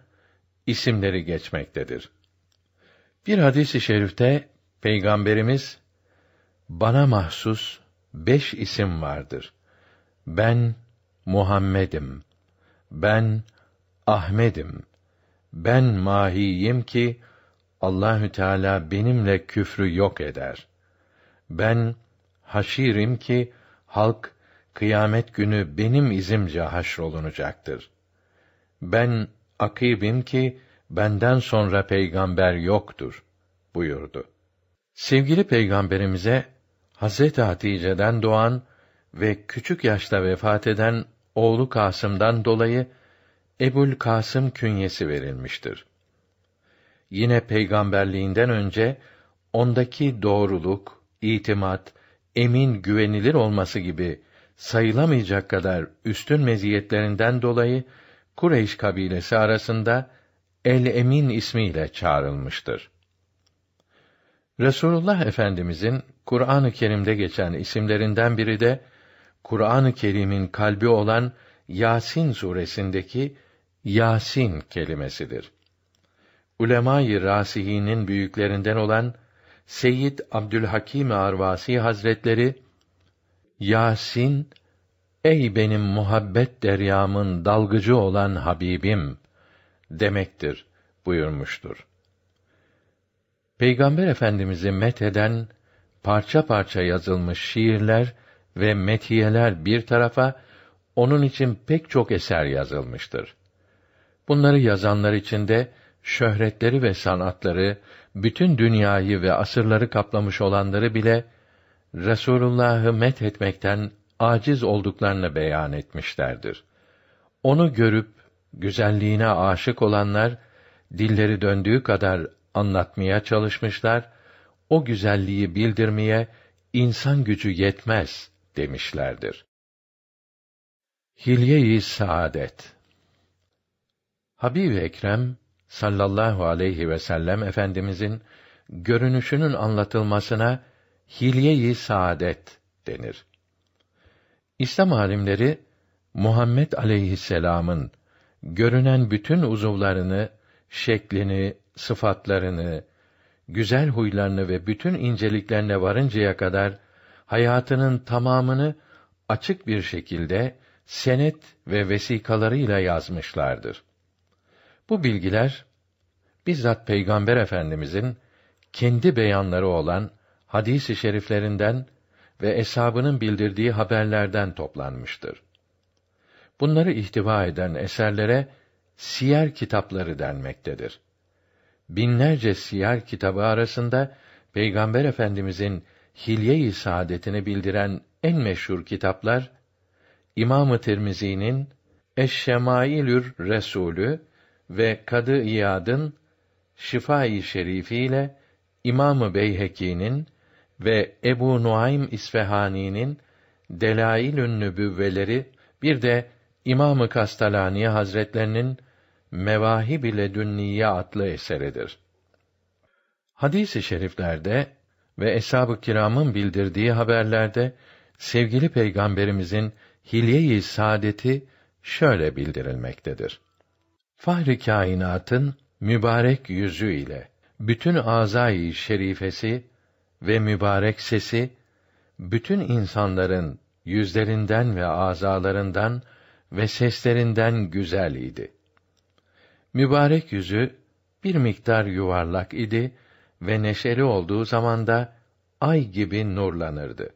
isimleri geçmektedir. Bir hadis-i şerifte Peygamberimiz bana mahsus beş isim vardır. Ben Muhammed'im. Ben Ahmed'im. Ben mahiyim ki Allahü Teala benimle küfrü yok eder. Ben haşirim ki halk kıyamet günü benim izimce haşrolunacaktır. Ben akibim ki benden sonra peygamber yoktur buyurdu. Sevgili peygamberimize Hazreti Hatice'den doğan ve küçük yaşta vefat eden oğlu Kasım'dan dolayı Ebul Kasım künyesi verilmiştir. Yine peygamberliğinden önce ondaki doğruluk, itimat, emin, güvenilir olması gibi sayılamayacak kadar üstün meziyetlerinden dolayı Kureyş kabilesi arasında El Emin ismiyle çağrılmıştır. Resulullah Efendimizin Kur'an-ı Kerim'de geçen isimlerinden biri de Kur'an-ı Kerim'in kalbi olan Yasin suresindeki Yasin kelimesidir. Ulemâ-i Rasihînin büyüklerinden olan Seyyid Abdülhakim Arvasi Hazretleri Yasin ey benim muhabbet deryamın dalgıcı olan Habibim demektir buyurmuştur. Peygamber Efendimizi metheden parça parça yazılmış şiirler ve metiyeler bir tarafa onun için pek çok eser yazılmıştır. Bunları yazanlar içinde şöhretleri ve sanatları bütün dünyayı ve asırları kaplamış olanları bile Resulullah'ı met etmekten aciz olduklarını beyan etmişlerdir. Onu görüp güzelliğine aşık olanlar dilleri döndüğü kadar anlatmaya çalışmışlar. O güzelliği bildirmeye insan gücü yetmez demişlerdir. Hilye-i Saadet Habib Ekrem sallallahu aleyhi ve sellem efendimizin görünüşünün anlatılmasına hilye-i saadet denir. İslam alimleri Muhammed aleyhisselam'ın görünen bütün uzuvlarını, şeklini, sıfatlarını, güzel huylarını ve bütün inceliklerine varıncaya kadar hayatının tamamını açık bir şekilde senet ve vesikalarıyla yazmışlardır. Bu bilgiler bizzat Peygamber Efendimizin kendi beyanları olan hadis-i şeriflerinden ve eshabının bildirdiği haberlerden toplanmıştır. Bunları ihtiva eden eserlere siyer kitapları denmektedir. Binlerce siyer kitabı arasında Peygamber Efendimizin hilye-i saadetini bildiren en meşhur kitaplar İmam-ı Tirmizi'nin Eşşemailür Resulü ve Kadı İyad'ın Şifa-i Şerifi ile İmamı Beyheki'nin ve Ebu Nuaym İsfehani'nin Delailün Nübüvveleri bir de İmamı Kastalani Hazretlerinin Mevahib ile Dünniye adlı eseridir. Hadis-i şeriflerde ve eshab-ı kiramın bildirdiği haberlerde sevgili peygamberimizin hilye-i saadeti şöyle bildirilmektedir. Fahri kainatın mübarek yüzü ile bütün azayı şerifesi ve mübarek sesi bütün insanların yüzlerinden ve azalarından ve seslerinden güzel idi. Mübarek yüzü bir miktar yuvarlak idi ve neşeli olduğu zaman da ay gibi nurlanırdı.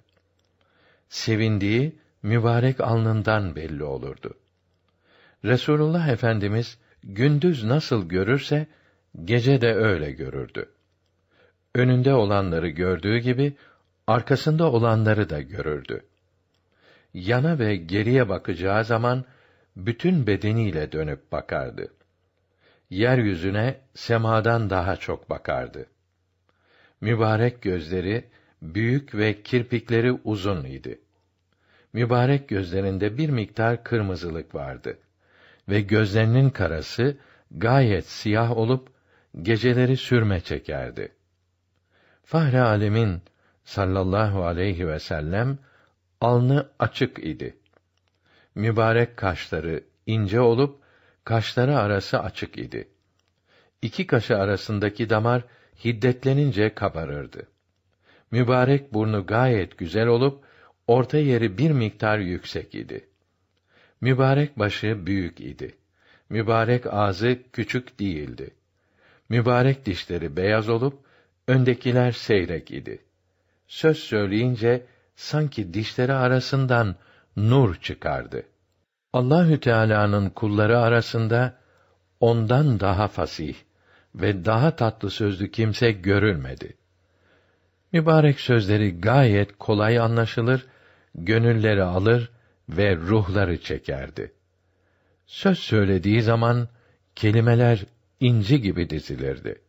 Sevindiği mübarek alnından belli olurdu. Resulullah Efendimiz gündüz nasıl görürse gece de öyle görürdü. Önünde olanları gördüğü gibi arkasında olanları da görürdü. Yana ve geriye bakacağı zaman bütün bedeniyle dönüp bakardı. Yeryüzüne semadan daha çok bakardı. Mübarek gözleri büyük ve kirpikleri uzun idi. Mübarek gözlerinde bir miktar kırmızılık vardı ve gözlerinin karası gayet siyah olup geceleri sürme çekerdi. Fahri alemin sallallahu aleyhi ve sellem alnı açık idi. Mübarek kaşları ince olup kaşları arası açık idi. İki kaşı arasındaki damar hiddetlenince kabarırdı. Mübarek burnu gayet güzel olup orta yeri bir miktar yüksek idi. Mübarek başı büyük idi. Mübarek ağzı küçük değildi. Mübarek dişleri beyaz olup öndekiler seyrek idi. Söz söyleyince sanki dişleri arasından nur çıkardı. Allahü Teala'nın kulları arasında ondan daha fasih ve daha tatlı sözlü kimse görülmedi. Mübarek sözleri gayet kolay anlaşılır, gönülleri alır ve ruhları çekerdi. Söz söylediği zaman kelimeler inci gibi dizilirdi.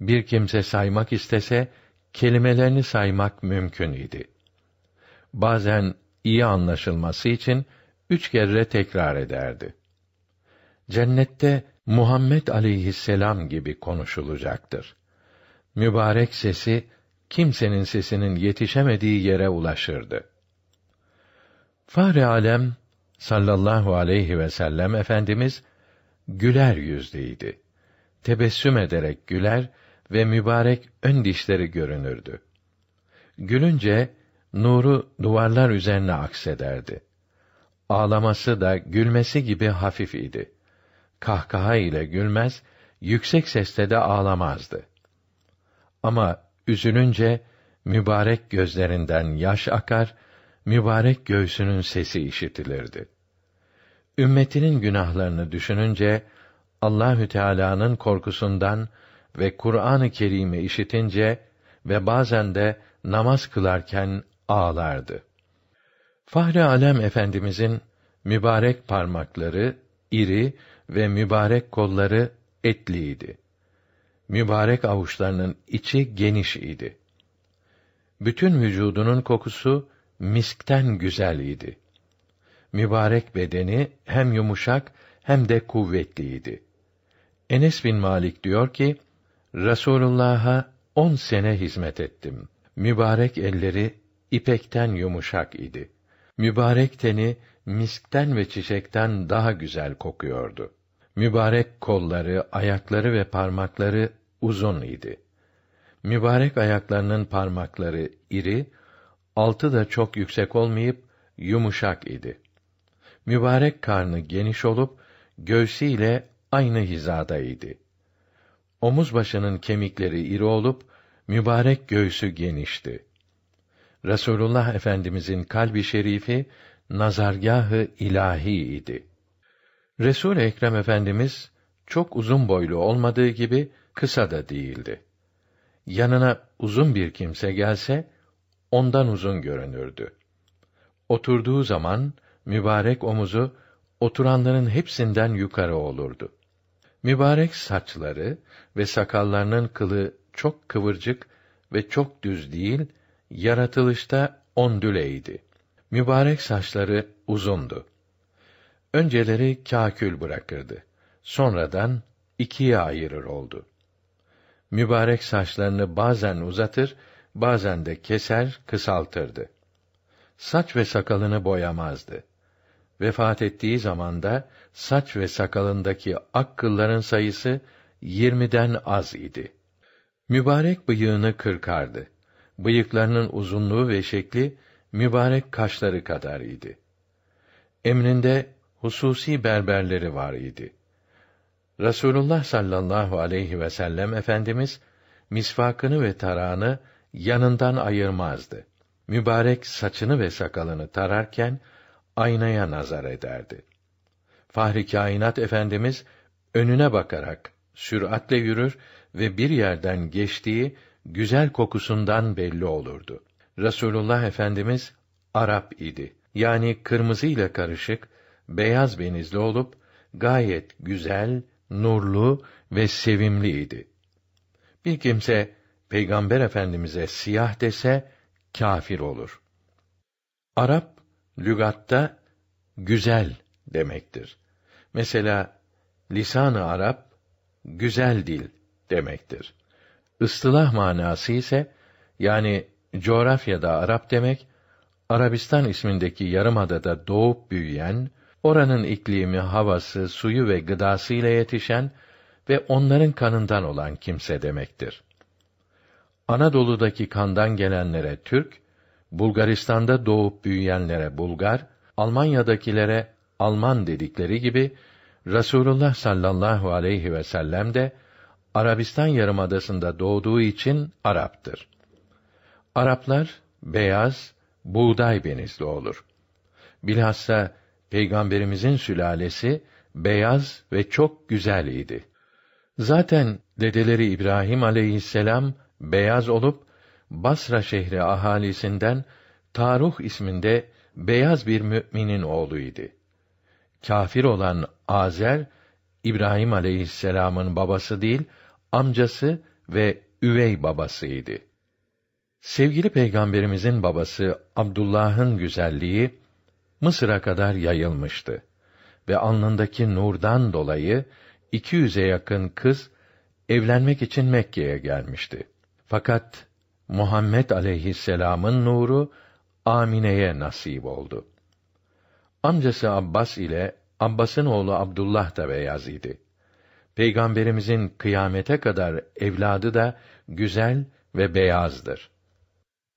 Bir kimse saymak istese kelimelerini saymak mümkün idi. Bazen iyi anlaşılması için üç kere tekrar ederdi. Cennette Muhammed aleyhisselam gibi konuşulacaktır. Mübarek sesi kimsenin sesinin yetişemediği yere ulaşırdı. Fahri alem sallallahu aleyhi ve sellem efendimiz güler yüzlüydi. Tebessüm ederek güler ve mübarek ön dişleri görünürdü. Gülünce nuru duvarlar üzerine aksederdi. Ağlaması da gülmesi gibi hafif idi. Kahkaha ile gülmez, yüksek sesle de ağlamazdı. Ama üzülünce mübarek gözlerinden yaş akar, mübarek göğsünün sesi işitilirdi. Ümmetinin günahlarını düşününce Allahü Teala'nın korkusundan ve Kur'an-ı Kerim'i işitince ve bazen de namaz kılarken ağlardı. Fahri Alem Efendimizin mübarek parmakları iri ve mübarek kolları etliydi. Mübarek avuçlarının içi geniş idi. Bütün vücudunun kokusu miskten güzel idi. Mübarek bedeni hem yumuşak hem de kuvvetliydi. Enes bin Malik diyor ki, Resulullah'a on sene hizmet ettim. Mübarek elleri ipekten yumuşak idi. Mübarek teni miskten ve çiçekten daha güzel kokuyordu. Mübarek kolları, ayakları ve parmakları uzun idi. Mübarek ayaklarının parmakları iri, altı da çok yüksek olmayıp yumuşak idi. Mübarek karnı geniş olup göğsüyle aynı hizada idi. Omuz başının kemikleri iri olup mübarek göğsü genişti. Resulullah Efendimizin kalbi şerifi nazargahı ilahi idi. Resul Ekrem Efendimiz çok uzun boylu olmadığı gibi kısa da değildi. Yanına uzun bir kimse gelse ondan uzun görünürdü. Oturduğu zaman mübarek omuzu oturanların hepsinden yukarı olurdu. Mübarek saçları ve sakallarının kılı çok kıvırcık ve çok düz değil, yaratılışta ondüleydi. Mübarek saçları uzundu. Önceleri kâkül bırakırdı. Sonradan ikiye ayırır oldu. Mübarek saçlarını bazen uzatır, bazen de keser, kısaltırdı. Saç ve sakalını boyamazdı. Vefat ettiği zamanda saç ve sakalındaki ak kılların sayısı yirmiden az idi. Mübarek bıyığını kırkardı. Bıyıklarının uzunluğu ve şekli mübarek kaşları kadar idi. Emrinde hususi berberleri var idi. Rasulullah sallallahu aleyhi ve sellem efendimiz misvakını ve tarağını yanından ayırmazdı. Mübarek saçını ve sakalını tararken aynaya nazar ederdi. Fahri Kainat Efendimiz önüne bakarak süratle yürür ve bir yerden geçtiği güzel kokusundan belli olurdu. Resulullah Efendimiz Arap idi. Yani kırmızı ile karışık beyaz benizli olup gayet güzel, nurlu ve sevimliydi. Bir kimse Peygamber Efendimize siyah dese kâfir olur. Arap lügatta güzel demektir. Mesela lisan-ı Arap güzel dil demektir. Istılah manası ise yani coğrafyada Arap demek, Arabistan ismindeki yarımadada doğup büyüyen, oranın iklimi, havası, suyu ve gıdası ile yetişen ve onların kanından olan kimse demektir. Anadolu'daki kandan gelenlere Türk, Bulgaristan'da doğup büyüyenlere Bulgar, Almanya'dakilere Alman dedikleri gibi Rasulullah sallallahu aleyhi ve sellem de Arabistan yarımadasında doğduğu için Arap'tır. Araplar beyaz, buğday benizli olur. Bilhassa peygamberimizin sülalesi beyaz ve çok güzel idi. Zaten dedeleri İbrahim aleyhisselam beyaz olup Basra şehri ahalisinden Taruh isminde beyaz bir müminin oğluydu. Kafir olan Azer İbrahim aleyhisselamın babası değil, amcası ve üvey babasıydı. Sevgili peygamberimizin babası Abdullah'ın güzelliği Mısır'a kadar yayılmıştı ve alnındaki nurdan dolayı 200'e yakın kız evlenmek için Mekke'ye gelmişti. Fakat Muhammed aleyhisselam'ın nuru Amine'ye nasip oldu. Amcası Abbas ile Abbas'ın oğlu Abdullah da beyaz idi. Peygamberimizin kıyamete kadar evladı da güzel ve beyazdır.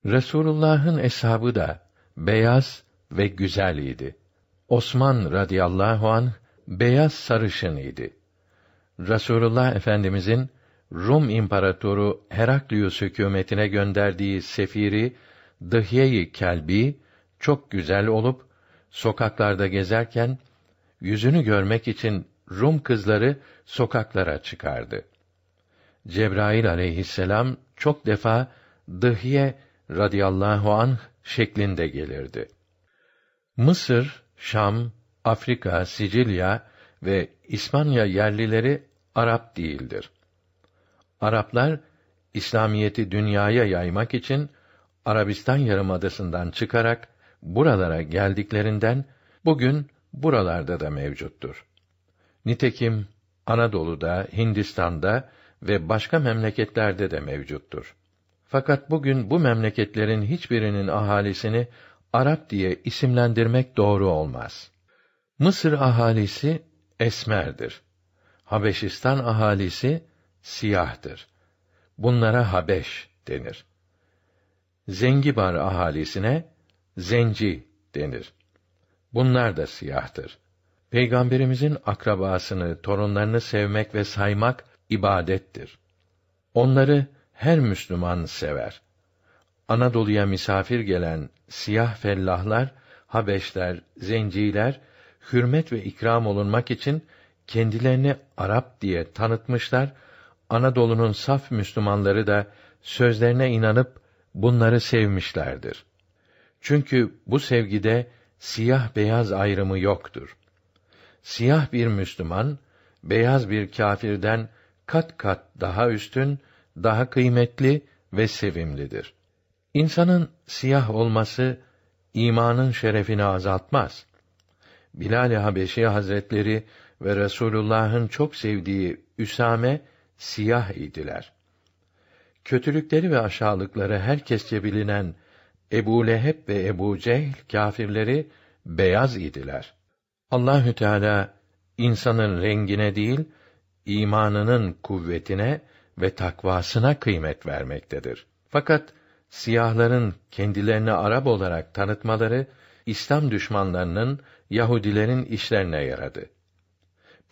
Resulullah'ın eshabı da beyaz ve güzel idi. Osman radıyallahu an beyaz sarışın idi. Resulullah Efendimizin Rum İmparatoru Heraklius hükümetine gönderdiği sefiri Dıhye-i Kelbi çok güzel olup sokaklarda gezerken yüzünü görmek için Rum kızları sokaklara çıkardı. Cebrail aleyhisselam çok defa Dıhye radıyallahu anh şeklinde gelirdi. Mısır, Şam, Afrika, Sicilya ve İspanya yerlileri Arap değildir. Araplar İslamiyeti dünyaya yaymak için Arabistan yarımadasından çıkarak buralara geldiklerinden bugün buralarda da mevcuttur. Nitekim Anadolu'da, Hindistan'da ve başka memleketlerde de mevcuttur. Fakat bugün bu memleketlerin hiçbirinin ahalisini Arap diye isimlendirmek doğru olmaz. Mısır ahalisi esmerdir. Habeşistan ahalisi siyahtır. Bunlara Habeş denir. Zengibar ahalisine zenci denir. Bunlar da siyahtır. Peygamberimizin akrabasını, torunlarını sevmek ve saymak ibadettir. Onları her Müslüman sever. Anadolu'ya misafir gelen siyah fellahlar, Habeşler, zenciler hürmet ve ikram olunmak için kendilerini Arap diye tanıtmışlar. Anadolu'nun saf Müslümanları da sözlerine inanıp bunları sevmişlerdir. Çünkü bu sevgide siyah beyaz ayrımı yoktur. Siyah bir Müslüman beyaz bir kâfirden kat kat daha üstün, daha kıymetli ve sevimlidir. İnsanın siyah olması imanın şerefini azaltmaz. Bilal-i Habeşi Hazretleri ve Resulullah'ın çok sevdiği Üsame siyah idiler. Kötülükleri ve aşağılıkları herkesçe bilinen Ebu Leheb ve Ebu Cehl kâfirleri beyaz idiler. Allahü Teala insanın rengine değil, imanının kuvvetine ve takvasına kıymet vermektedir. Fakat siyahların kendilerini Arap olarak tanıtmaları İslam düşmanlarının Yahudilerin işlerine yaradı.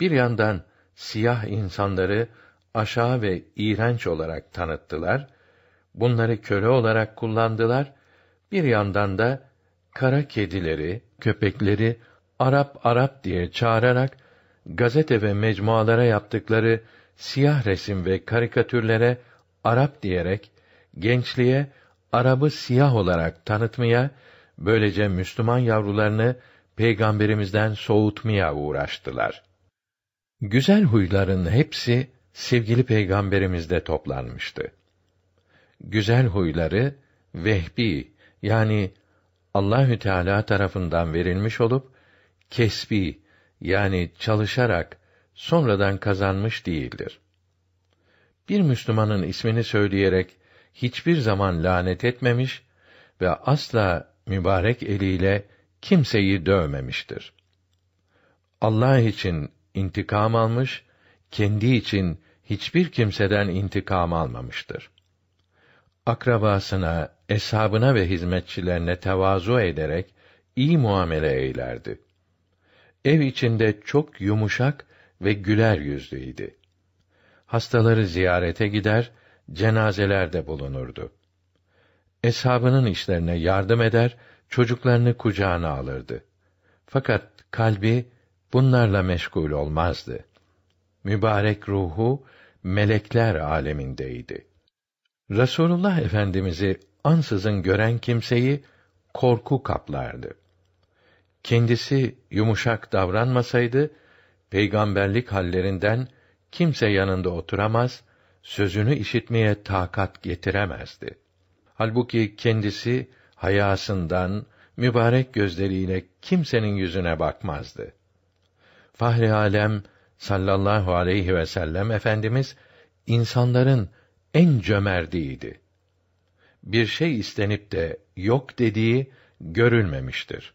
Bir yandan siyah insanları aşağı ve iğrenç olarak tanıttılar, bunları köle olarak kullandılar, bir yandan da kara kedileri, köpekleri Arap Arap diye çağırarak gazete ve mecmualara yaptıkları siyah resim ve karikatürlere Arap diyerek gençliğe Arabı siyah olarak tanıtmaya, böylece Müslüman yavrularını peygamberimizden soğutmaya uğraştılar. Güzel huyların hepsi sevgili peygamberimizde toplanmıştı. Güzel huyları vehbi yani Allahü Teala tarafından verilmiş olup kesbi yani çalışarak sonradan kazanmış değildir. Bir Müslümanın ismini söyleyerek hiçbir zaman lanet etmemiş ve asla mübarek eliyle kimseyi dövmemiştir. Allah için intikam almış, kendi için hiçbir kimseden intikam almamıştır. Akrabasına, eshabına ve hizmetçilerine tevazu ederek iyi muamele eylerdi. Ev içinde çok yumuşak ve güler yüzlüydi. Hastaları ziyarete gider, cenazelerde bulunurdu. Eshabının işlerine yardım eder, çocuklarını kucağına alırdı. Fakat kalbi bunlarla meşgul olmazdı. Mübarek ruhu melekler alemindeydi. Resulullah Efendimizi ansızın gören kimseyi korku kaplardı. Kendisi yumuşak davranmasaydı peygamberlik hallerinden kimse yanında oturamaz, sözünü işitmeye takat getiremezdi. Halbuki kendisi hayasından, mübarek gözleriyle kimsenin yüzüne bakmazdı. Fahri alem sallallahu aleyhi ve sellem efendimiz insanların en cömertiydi. Bir şey istenip de yok dediği görülmemiştir.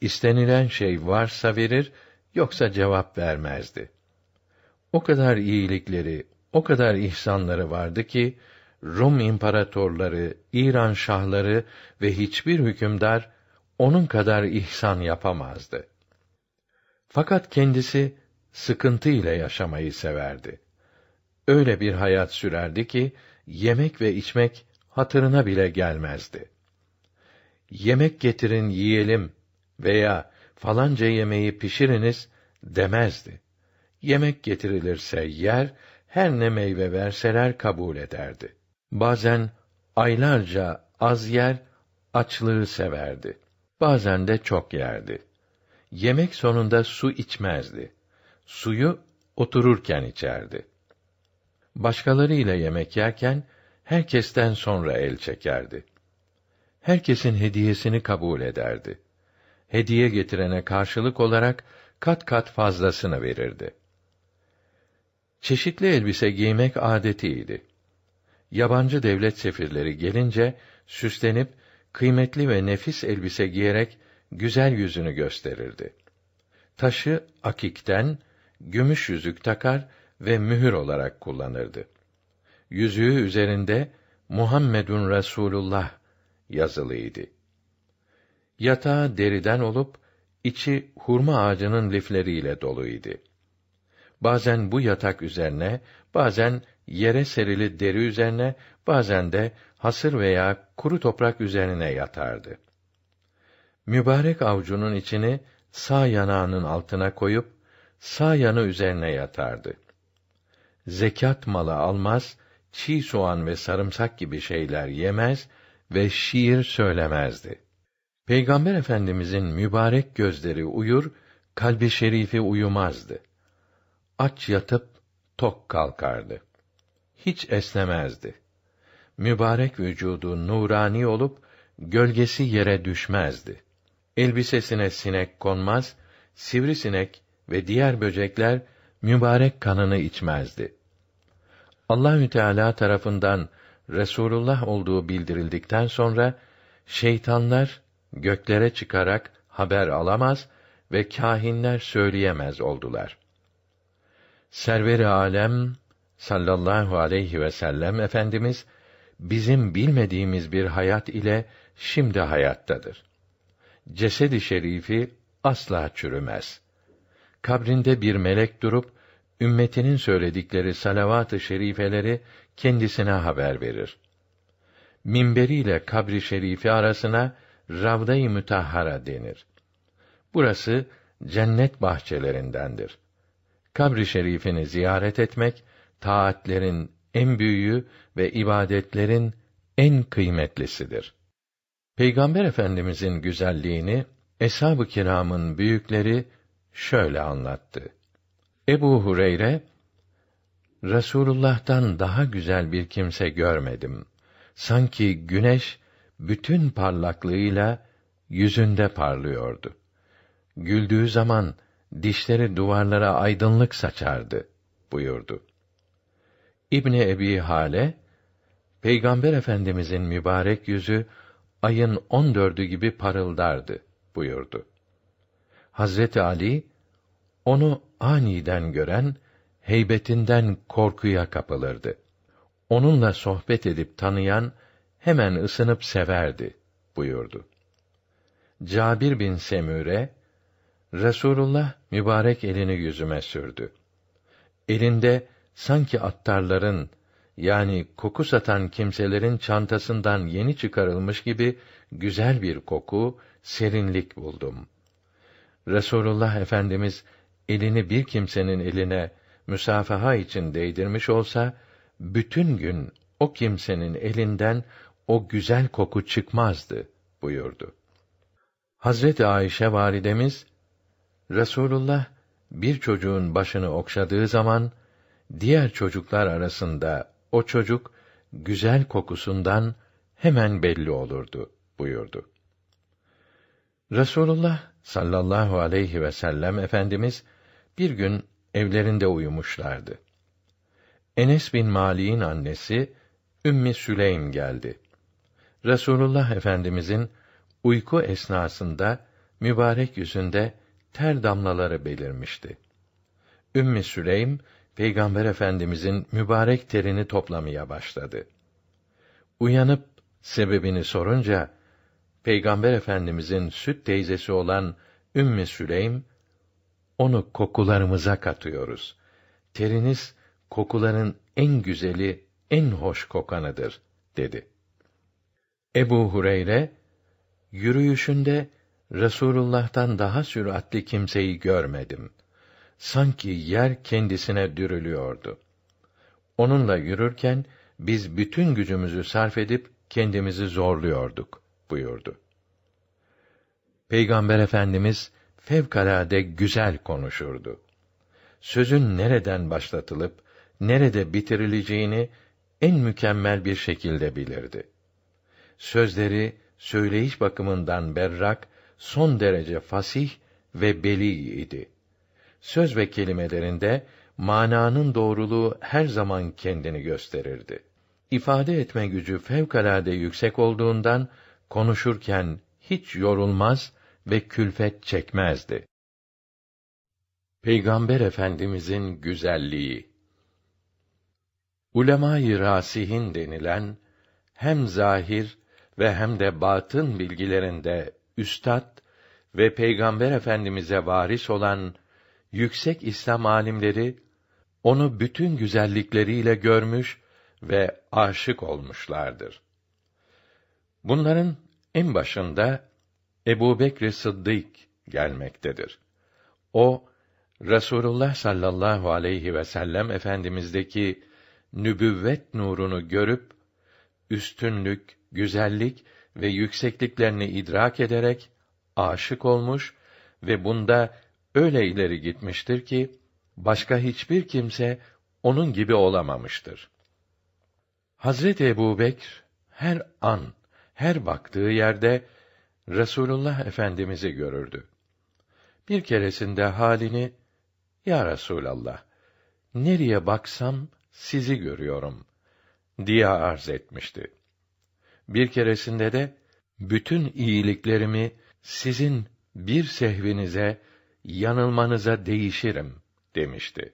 İstenilen şey varsa verir, yoksa cevap vermezdi. O kadar iyilikleri, o kadar ihsanları vardı ki Rum imparatorları, İran şahları ve hiçbir hükümdar onun kadar ihsan yapamazdı. Fakat kendisi sıkıntı ile yaşamayı severdi. Öyle bir hayat sürerdi ki yemek ve içmek hatırına bile gelmezdi. Yemek getirin yiyelim veya falanca yemeği pişiriniz demezdi. Yemek getirilirse yer, her ne meyve verseler kabul ederdi. Bazen aylarca az yer, açlığı severdi. Bazen de çok yerdi. Yemek sonunda su içmezdi. Suyu otururken içerdi. Başkaları ile yemek yerken herkesten sonra el çekerdi. Herkesin hediyesini kabul ederdi. Hediye getirene karşılık olarak kat kat fazlasını verirdi. Çeşitli elbise giymek adetiydi. Yabancı devlet sefirleri gelince süslenip kıymetli ve nefis elbise giyerek güzel yüzünü gösterirdi. Taşı akikten gümüş yüzük takar ve mühür olarak kullanırdı. Yüzüğü üzerinde Muhammedun Resulullah yazılıydı. Yatağı deriden olup içi hurma ağacının lifleriyle doluydu. Bazen bu yatak üzerine, bazen yere serili deri üzerine, bazen de hasır veya kuru toprak üzerine yatardı. Mübarek avcunun içini sağ yanağının altına koyup sağ yanı üzerine yatardı. Zekat malı almaz, çiğ soğan ve sarımsak gibi şeyler yemez ve şiir söylemezdi. Peygamber Efendimizin mübarek gözleri uyur, kalbi şerifi uyumazdı. Aç yatıp tok kalkardı. Hiç esnemezdi. Mübarek vücudu nurani olup gölgesi yere düşmezdi. Elbisesine sinek konmaz, sivrisinek ve diğer böcekler mübarek kanını içmezdi. Allahü Teala tarafından Resulullah olduğu bildirildikten sonra şeytanlar göklere çıkarak haber alamaz ve kâhinler söyleyemez oldular. Server-i alem sallallahu aleyhi ve sellem efendimiz bizim bilmediğimiz bir hayat ile şimdi hayattadır. Cesedi şerifi asla çürümez. Kabrinde bir melek durup ümmetinin söyledikleri salavat-ı şerifeleri kendisine haber verir. Minberiyle kabri şerifi arasına Ravda-i Mütahhara denir. Burası cennet bahçelerindendir. Kabri şerifini ziyaret etmek taatlerin en büyüğü ve ibadetlerin en kıymetlisidir. Peygamber Efendimizin güzelliğini eshab-ı kiramın büyükleri şöyle anlattı. Ebu Hureyre Resulullah'tan daha güzel bir kimse görmedim. Sanki güneş bütün parlaklığıyla yüzünde parlıyordu. Güldüğü zaman dişleri duvarlara aydınlık saçardı buyurdu. İbni Ebi Hale Peygamber Efendimizin mübarek yüzü ayın on dördü gibi parıldardı buyurdu. Hazreti Ali onu aniden gören heybetinden korkuya kapılırdı. Onunla sohbet edip tanıyan hemen ısınıp severdi buyurdu. Cabir bin Semüre Resulullah mübarek elini yüzüme sürdü. Elinde sanki attarların yani koku satan kimselerin çantasından yeni çıkarılmış gibi güzel bir koku, serinlik buldum. Resulullah Efendimiz elini bir kimsenin eline müsafaha için değdirmiş olsa bütün gün o kimsenin elinden o güzel koku çıkmazdı buyurdu. Hazreti Ayşe validemiz Resulullah bir çocuğun başını okşadığı zaman diğer çocuklar arasında o çocuk güzel kokusundan hemen belli olurdu buyurdu. Resulullah sallallahu aleyhi ve sellem efendimiz bir gün evlerinde uyumuşlardı. Enes bin Malik'in annesi Ümmi Süleym geldi. Resulullah Efendimizin uyku esnasında mübarek yüzünde ter damlaları belirmişti. Ümmü Süleym Peygamber Efendimizin mübarek terini toplamaya başladı. Uyanıp sebebini sorunca Peygamber Efendimizin süt teyzesi olan Ümmü Süleym onu kokularımıza katıyoruz. Teriniz kokuların en güzeli, en hoş kokanıdır dedi. Ebu Hureyre yürüyüşünde Resulullah'tan daha süratli kimseyi görmedim. Sanki yer kendisine dürülüyordu. Onunla yürürken biz bütün gücümüzü sarf edip kendimizi zorluyorduk buyurdu. Peygamber Efendimiz fevkalade güzel konuşurdu. Sözün nereden başlatılıp nerede bitirileceğini en mükemmel bir şekilde bilirdi. Sözleri söyleyiş bakımından berrak, son derece fasih ve beli idi. Söz ve kelimelerinde mananın doğruluğu her zaman kendini gösterirdi. İfade etme gücü fevkalade yüksek olduğundan konuşurken hiç yorulmaz ve külfet çekmezdi. Peygamber Efendimizin güzelliği Ulemâ-i rasihin denilen hem zahir ve hem de batın bilgilerinde üstad ve Peygamber Efendimize varis olan yüksek İslam alimleri onu bütün güzellikleriyle görmüş ve aşık olmuşlardır. Bunların en başında Ebu Bekr Sıddık gelmektedir. O, Rasulullah sallallahu aleyhi ve sellem efendimizdeki nübüvvet nurunu görüp üstünlük, güzellik ve yüksekliklerini idrak ederek aşık olmuş ve bunda öyle ileri gitmiştir ki başka hiçbir kimse onun gibi olamamıştır. Hazreti Ebubekr her an, her baktığı yerde Resulullah Efendimizi görürdü. Bir keresinde halini Ya Resulallah nereye baksam sizi görüyorum diye arz etmişti. Bir keresinde de bütün iyiliklerimi sizin bir sehvinize, yanılmanıza değişirim demişti.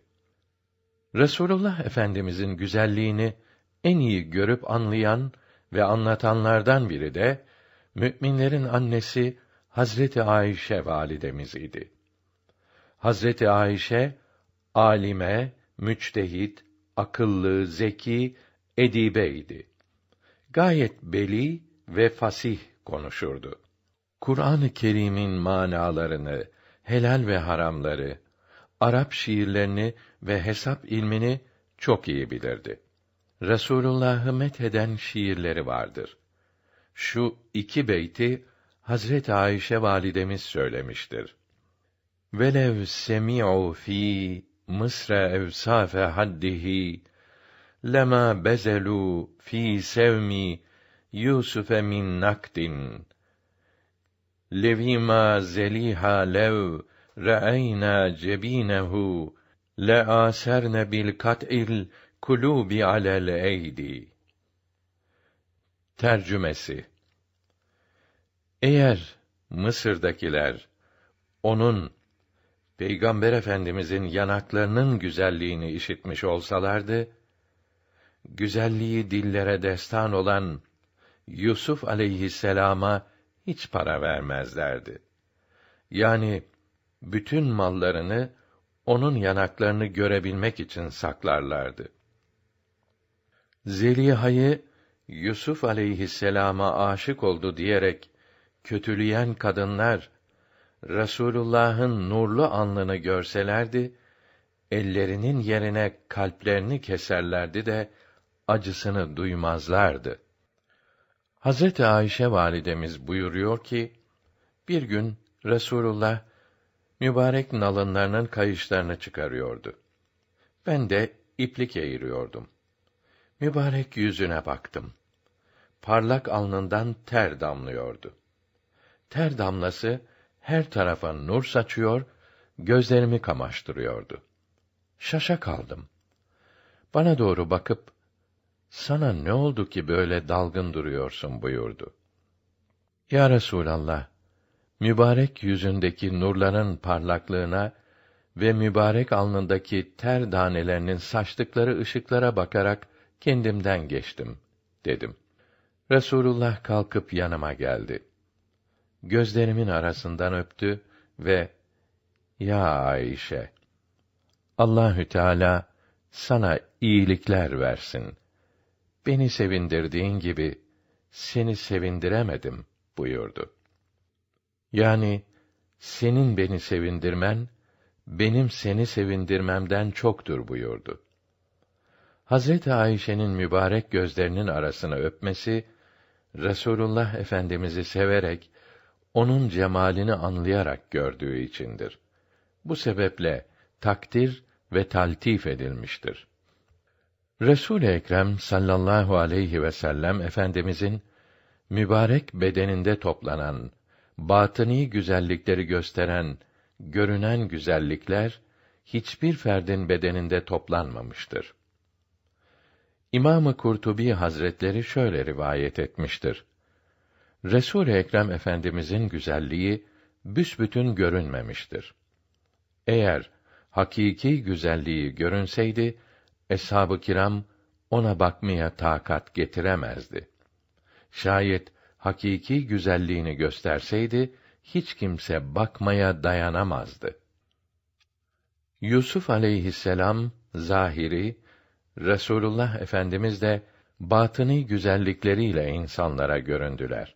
Resulullah Efendimizin güzelliğini en iyi görüp anlayan ve anlatanlardan biri de müminlerin annesi Hazreti Ayşe validemiz idi. Hazreti Ayşe alime, müçtehit, akıllı, zeki, edibe idi. Gayet beli ve fasih konuşurdu. Kur'an-ı Kerim'in manalarını, helal ve haramları, Arap şiirlerini ve hesap ilmini çok iyi bilirdi. Resulullah'ı metheden şiirleri vardır. Şu iki beyti Hazret Ayşe validemiz söylemiştir. Velev semi'u fi Mısra evsafe haddihi lema bezelu fi sevmi Yusufe min nakdin levima zeliha lev re'eyna cebinehu le aserne bil kat'il kulubi alel eydi. Tercümesi Eğer Mısır'dakiler onun Peygamber Efendimizin yanaklarının güzelliğini işitmiş olsalardı, güzelliği dillere destan olan Yusuf aleyhisselama hiç para vermezlerdi. Yani bütün mallarını onun yanaklarını görebilmek için saklarlardı. Zeliha'yı Yusuf aleyhisselama aşık oldu diyerek kötüleyen kadınlar Resulullah'ın nurlu alnını görselerdi, ellerinin yerine kalplerini keserlerdi de acısını duymazlardı. Hazreti Ayşe validemiz buyuruyor ki, bir gün Resulullah mübarek nalınlarının kayışlarını çıkarıyordu. Ben de iplik eğiriyordum. Mübarek yüzüne baktım. Parlak alnından ter damlıyordu. Ter damlası her tarafa nur saçıyor, gözlerimi kamaştırıyordu. Şaşa kaldım. Bana doğru bakıp, sana ne oldu ki böyle dalgın duruyorsun buyurdu. Ya Resûlallah, mübarek yüzündeki nurların parlaklığına ve mübarek alnındaki ter danelerinin saçtıkları ışıklara bakarak kendimden geçtim dedim. Resulullah kalkıp yanıma geldi. Gözlerimin arasından öptü ve ya Ayşe Allahü Teala sana iyilikler versin. Beni sevindirdiğin gibi seni sevindiremedim buyurdu. Yani senin beni sevindirmen benim seni sevindirmemden çoktur buyurdu. Hazreti Ayşe'nin mübarek gözlerinin arasını öpmesi Resulullah Efendimizi severek onun cemalini anlayarak gördüğü içindir. Bu sebeple takdir ve taltif edilmiştir. Resul Ekrem sallallahu aleyhi ve sellem efendimizin mübarek bedeninde toplanan batıni güzellikleri gösteren görünen güzellikler hiçbir ferdin bedeninde toplanmamıştır. İmamı Kurtubi Hazretleri şöyle rivayet etmiştir. Resul Ekrem Efendimizin güzelliği büsbütün görünmemiştir. Eğer hakiki güzelliği görünseydi eshab-ı kiram ona bakmaya takat getiremezdi. Şayet hakiki güzelliğini gösterseydi hiç kimse bakmaya dayanamazdı. Yusuf aleyhisselam zahiri Resulullah Efendimiz de batıni güzellikleriyle insanlara göründüler.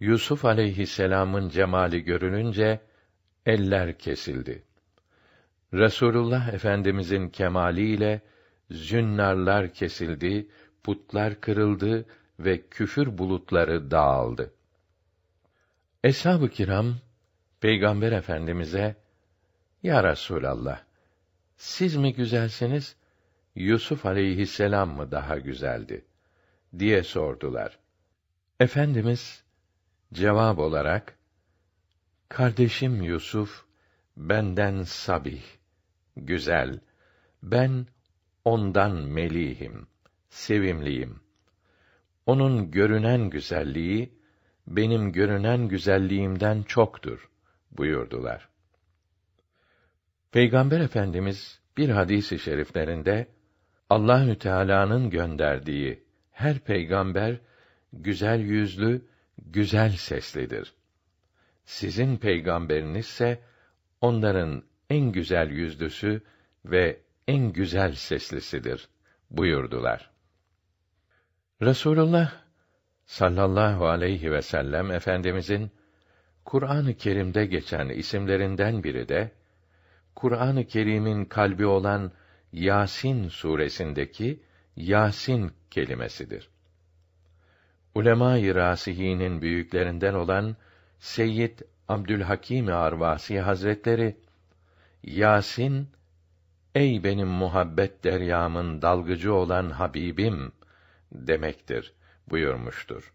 Yusuf aleyhisselam'ın cemali görülünce eller kesildi. Resulullah Efendimizin kemaliyle zünnarlar kesildi, putlar kırıldı ve küfür bulutları dağıldı. Eshab-ı kiram Peygamber Efendimize Ya Resulallah siz mi güzelsiniz Yusuf aleyhisselam mı daha güzeldi diye sordular. Efendimiz cevap olarak Kardeşim Yusuf benden sabih, güzel. Ben ondan melihim, sevimliyim. Onun görünen güzelliği benim görünen güzelliğimden çoktur buyurdular. Peygamber Efendimiz bir hadisi şeriflerinde Allahü Teala'nın gönderdiği her peygamber güzel yüzlü, güzel seslidir. Sizin peygamberinizse onların en güzel yüzlüsü ve en güzel seslisidir buyurdular. Resulullah sallallahu aleyhi ve sellem efendimizin Kur'an-ı Kerim'de geçen isimlerinden biri de Kur'an-ı Kerim'in kalbi olan Yasin suresindeki Yasin kelimesidir. Ulema-i Rasihî'nin büyüklerinden olan Seyyid Abdülhakim Arvasi Hazretleri Yasin ey benim muhabbet deryamın dalgıcı olan Habibim demektir buyurmuştur.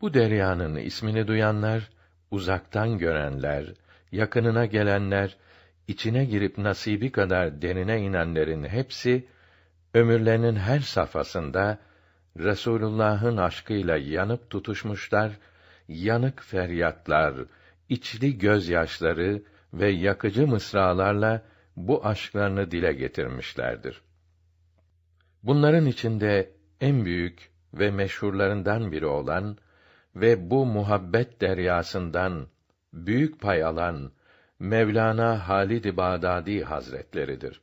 Bu deryanın ismini duyanlar, uzaktan görenler, yakınına gelenler, içine girip nasibi kadar derine inenlerin hepsi ömürlerinin her safhasında Resulullah'ın aşkıyla yanıp tutuşmuşlar, yanık feryatlar, içli gözyaşları ve yakıcı mısralarla bu aşklarını dile getirmişlerdir. Bunların içinde en büyük ve meşhurlarından biri olan ve bu muhabbet deryasından büyük pay alan Mevlana Halid-i Bağdadi Hazretleridir.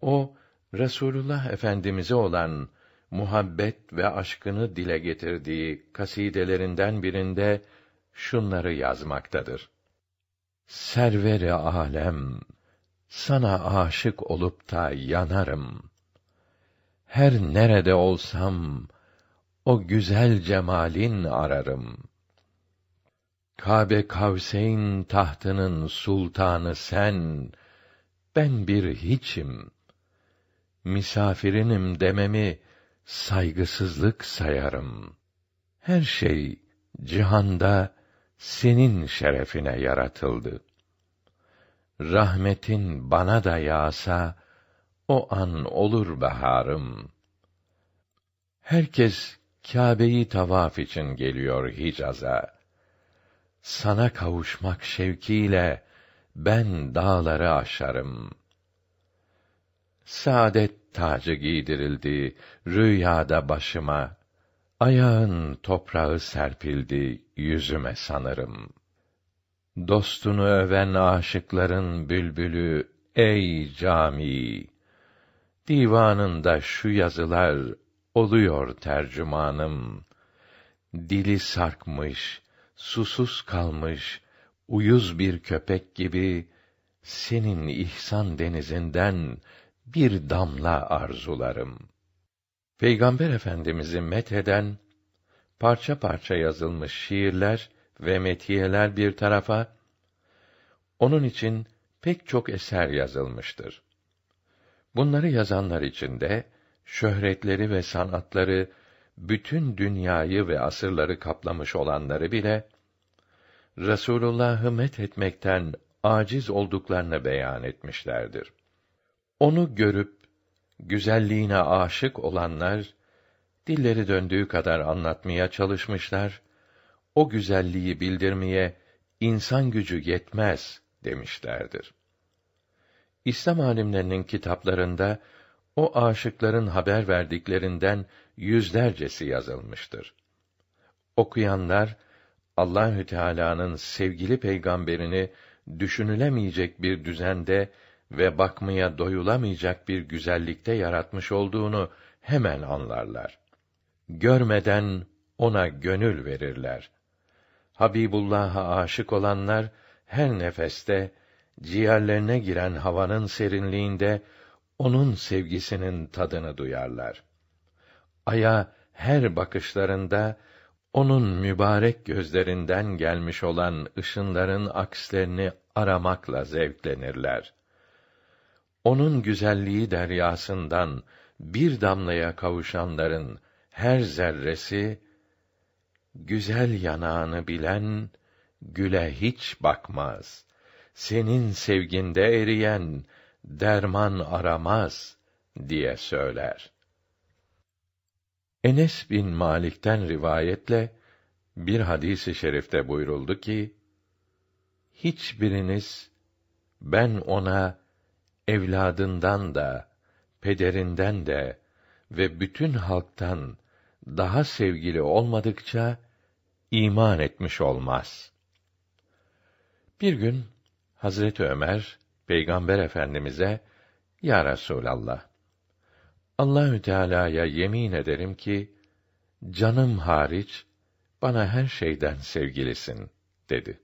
O Resulullah Efendimize olan muhabbet ve aşkını dile getirdiği kasidelerinden birinde şunları yazmaktadır. Serveri alem, sana aşık olup da yanarım. Her nerede olsam, o güzel cemalin ararım. Kabe Kavseyn tahtının sultanı sen, ben bir hiçim. Misafirinim dememi saygısızlık sayarım. Her şey cihanda senin şerefine yaratıldı. Rahmetin bana da yağsa, o an olur baharım. Herkes Kâbe'yi tavaf için geliyor Hicaz'a. Sana kavuşmak şevkiyle ben dağları aşarım. Saadet tacı giydirildi rüyada başıma. Ayağın toprağı serpildi yüzüme sanırım. Dostunu öven aşıkların bülbülü ey cami divanında şu yazılar oluyor tercümanım. Dili sarkmış, susuz kalmış, uyuz bir köpek gibi senin ihsan denizinden bir damla arzularım. Peygamber Efendimizi metheden parça parça yazılmış şiirler ve metiyeler bir tarafa onun için pek çok eser yazılmıştır. Bunları yazanlar içinde şöhretleri ve sanatları bütün dünyayı ve asırları kaplamış olanları bile Resulullah'ı met etmekten aciz olduklarını beyan etmişlerdir. Onu görüp güzelliğine aşık olanlar dilleri döndüğü kadar anlatmaya çalışmışlar. O güzelliği bildirmeye insan gücü yetmez demişlerdir. İslam alimlerinin kitaplarında o aşıkların haber verdiklerinden yüzlercesi yazılmıştır. Okuyanlar Allahü Teala'nın sevgili peygamberini düşünülemeyecek bir düzende ve bakmaya doyulamayacak bir güzellikte yaratmış olduğunu hemen anlarlar. Görmeden ona gönül verirler. Habibullah'a aşık olanlar her nefeste ciğerlerine giren havanın serinliğinde onun sevgisinin tadını duyarlar. Aya her bakışlarında onun mübarek gözlerinden gelmiş olan ışınların akslerini aramakla zevklenirler. Onun güzelliği deryasından bir damlaya kavuşanların her zerresi güzel yanağını bilen güle hiç bakmaz. Senin sevginde eriyen derman aramaz diye söyler. Enes bin Malik'ten rivayetle bir hadisi i şerifte buyuruldu ki hiçbiriniz ben ona evladından da pederinden de ve bütün halktan daha sevgili olmadıkça iman etmiş olmaz. Bir gün Hazreti Ömer Peygamber Efendimize Ya Resulallah Allahü Teala'ya yemin ederim ki canım hariç bana her şeyden sevgilisin dedi.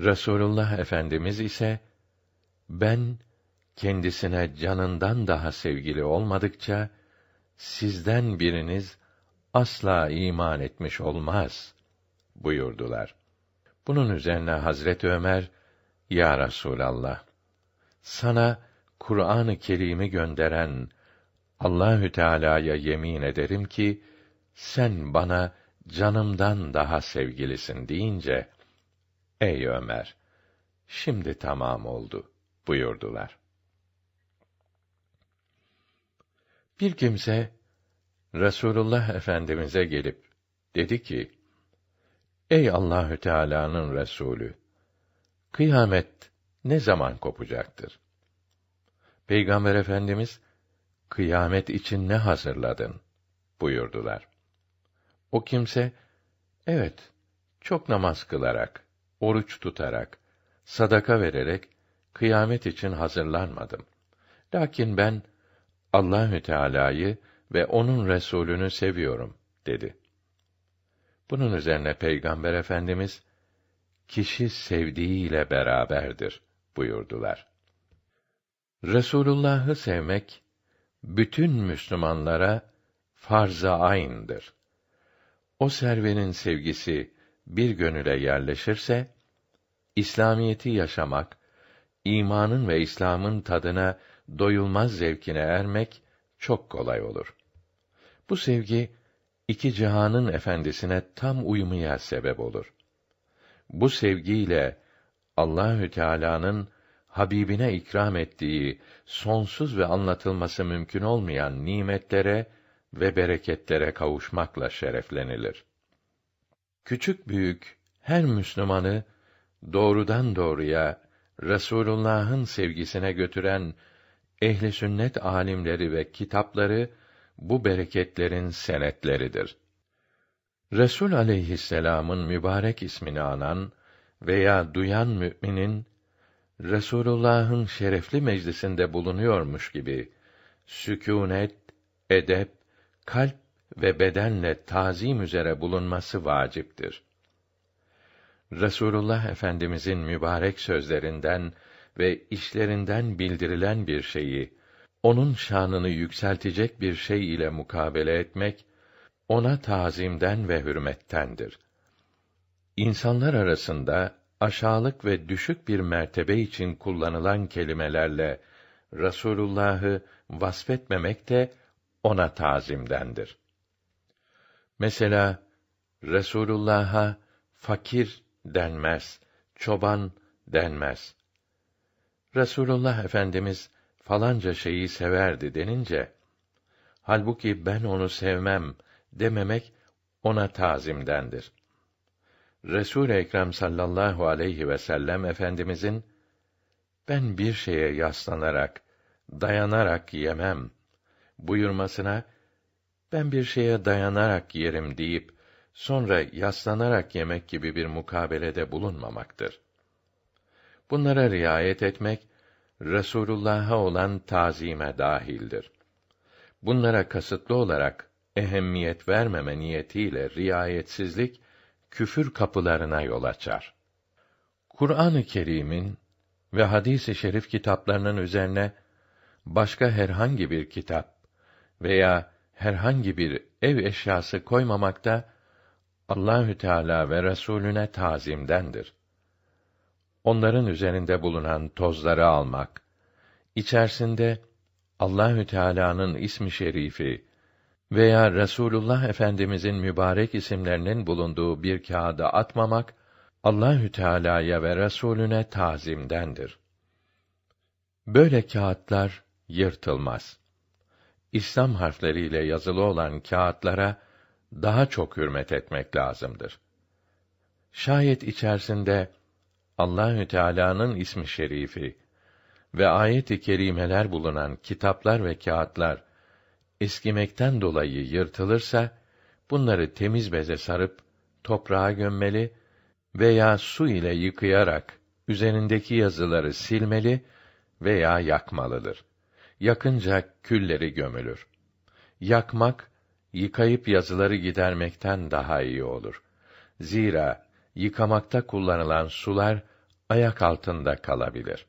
Resulullah Efendimiz ise ben kendisine canından daha sevgili olmadıkça sizden biriniz asla iman etmiş olmaz buyurdular. Bunun üzerine Hazret Ömer ya Resulallah sana Kur'an-ı Kerim'i gönderen Allahü Teala'ya yemin ederim ki sen bana canımdan daha sevgilisin deyince ey Ömer şimdi tamam oldu buyurdular. Bir kimse Resulullah Efendimize gelip dedi ki: Ey Allahü Teala'nın Resulü, kıyamet ne zaman kopacaktır? Peygamber Efendimiz kıyamet için ne hazırladın buyurdular. O kimse evet çok namaz kılarak, oruç tutarak, sadaka vererek kıyamet için hazırlanmadım. Lakin ben Allahü Teala'yı ve onun Resulünü seviyorum dedi. Bunun üzerine Peygamber Efendimiz kişi sevdiğiyle beraberdir buyurdular. Resulullah'ı sevmek bütün Müslümanlara farz-ı ayn'dır. O servenin sevgisi bir gönüle yerleşirse İslamiyeti yaşamak, imanın ve İslam'ın tadına doyulmaz zevkine ermek çok kolay olur. Bu sevgi iki cihanın efendisine tam uyumaya sebep olur. Bu sevgiyle Allahü Teala'nın Habibine ikram ettiği sonsuz ve anlatılması mümkün olmayan nimetlere ve bereketlere kavuşmakla şereflenilir. Küçük büyük her Müslümanı doğrudan doğruya Resulullah'ın sevgisine götüren ehli sünnet alimleri ve kitapları bu bereketlerin senetleridir. Resul aleyhisselam'ın mübarek ismini anan veya duyan müminin Resulullah'ın şerefli meclisinde bulunuyormuş gibi sükûnet, edep, kalp ve bedenle tazim üzere bulunması vaciptir. Resulullah Efendimizin mübarek sözlerinden ve işlerinden bildirilen bir şeyi onun şanını yükseltecek bir şey ile mukabele etmek ona tazimden ve hürmettendir. İnsanlar arasında aşağılık ve düşük bir mertebe için kullanılan kelimelerle Rasulullah'ı vasfetmemek de ona tazimdendir. Mesela Resulullah'a fakir denmez, çoban denmez. Resulullah Efendimiz falanca şeyi severdi denince halbuki ben onu sevmem dememek ona tazimdendir. Resul Ekrem sallallahu aleyhi ve sellem efendimizin ben bir şeye yaslanarak, dayanarak yemem buyurmasına ben bir şeye dayanarak yerim deyip sonra yaslanarak yemek gibi bir mukabelede bulunmamaktır. Bunlara riayet etmek Resulullah'a olan tazime dahildir. Bunlara kasıtlı olarak ehemmiyet vermeme niyetiyle riayetsizlik küfür kapılarına yol açar. Kur'an-ı Kerim'in ve hadis-i şerif kitaplarının üzerine başka herhangi bir kitap veya herhangi bir ev eşyası koymamakta Allahü Teala ve Resulüne tazimdendir. Onların üzerinde bulunan tozları almak, içerisinde Allahü Teala'nın ismi şerifi veya Resulullah Efendimizin mübarek isimlerinin bulunduğu bir kağıda atmamak Allahü Teala'ya ve Resulüne tazimdendir. Böyle kağıtlar yırtılmaz. İslam harfleriyle yazılı olan kağıtlara daha çok hürmet etmek lazımdır. Şayet içerisinde Allahü Teala'nın ismi şerifi ve ayet-i kerimeler bulunan kitaplar ve kağıtlar eskimekten dolayı yırtılırsa bunları temiz beze sarıp toprağa gömmeli veya su ile yıkayarak üzerindeki yazıları silmeli veya yakmalıdır. Yakınca külleri gömülür. Yakmak yıkayıp yazıları gidermekten daha iyi olur. Zira yıkamakta kullanılan sular ayak altında kalabilir.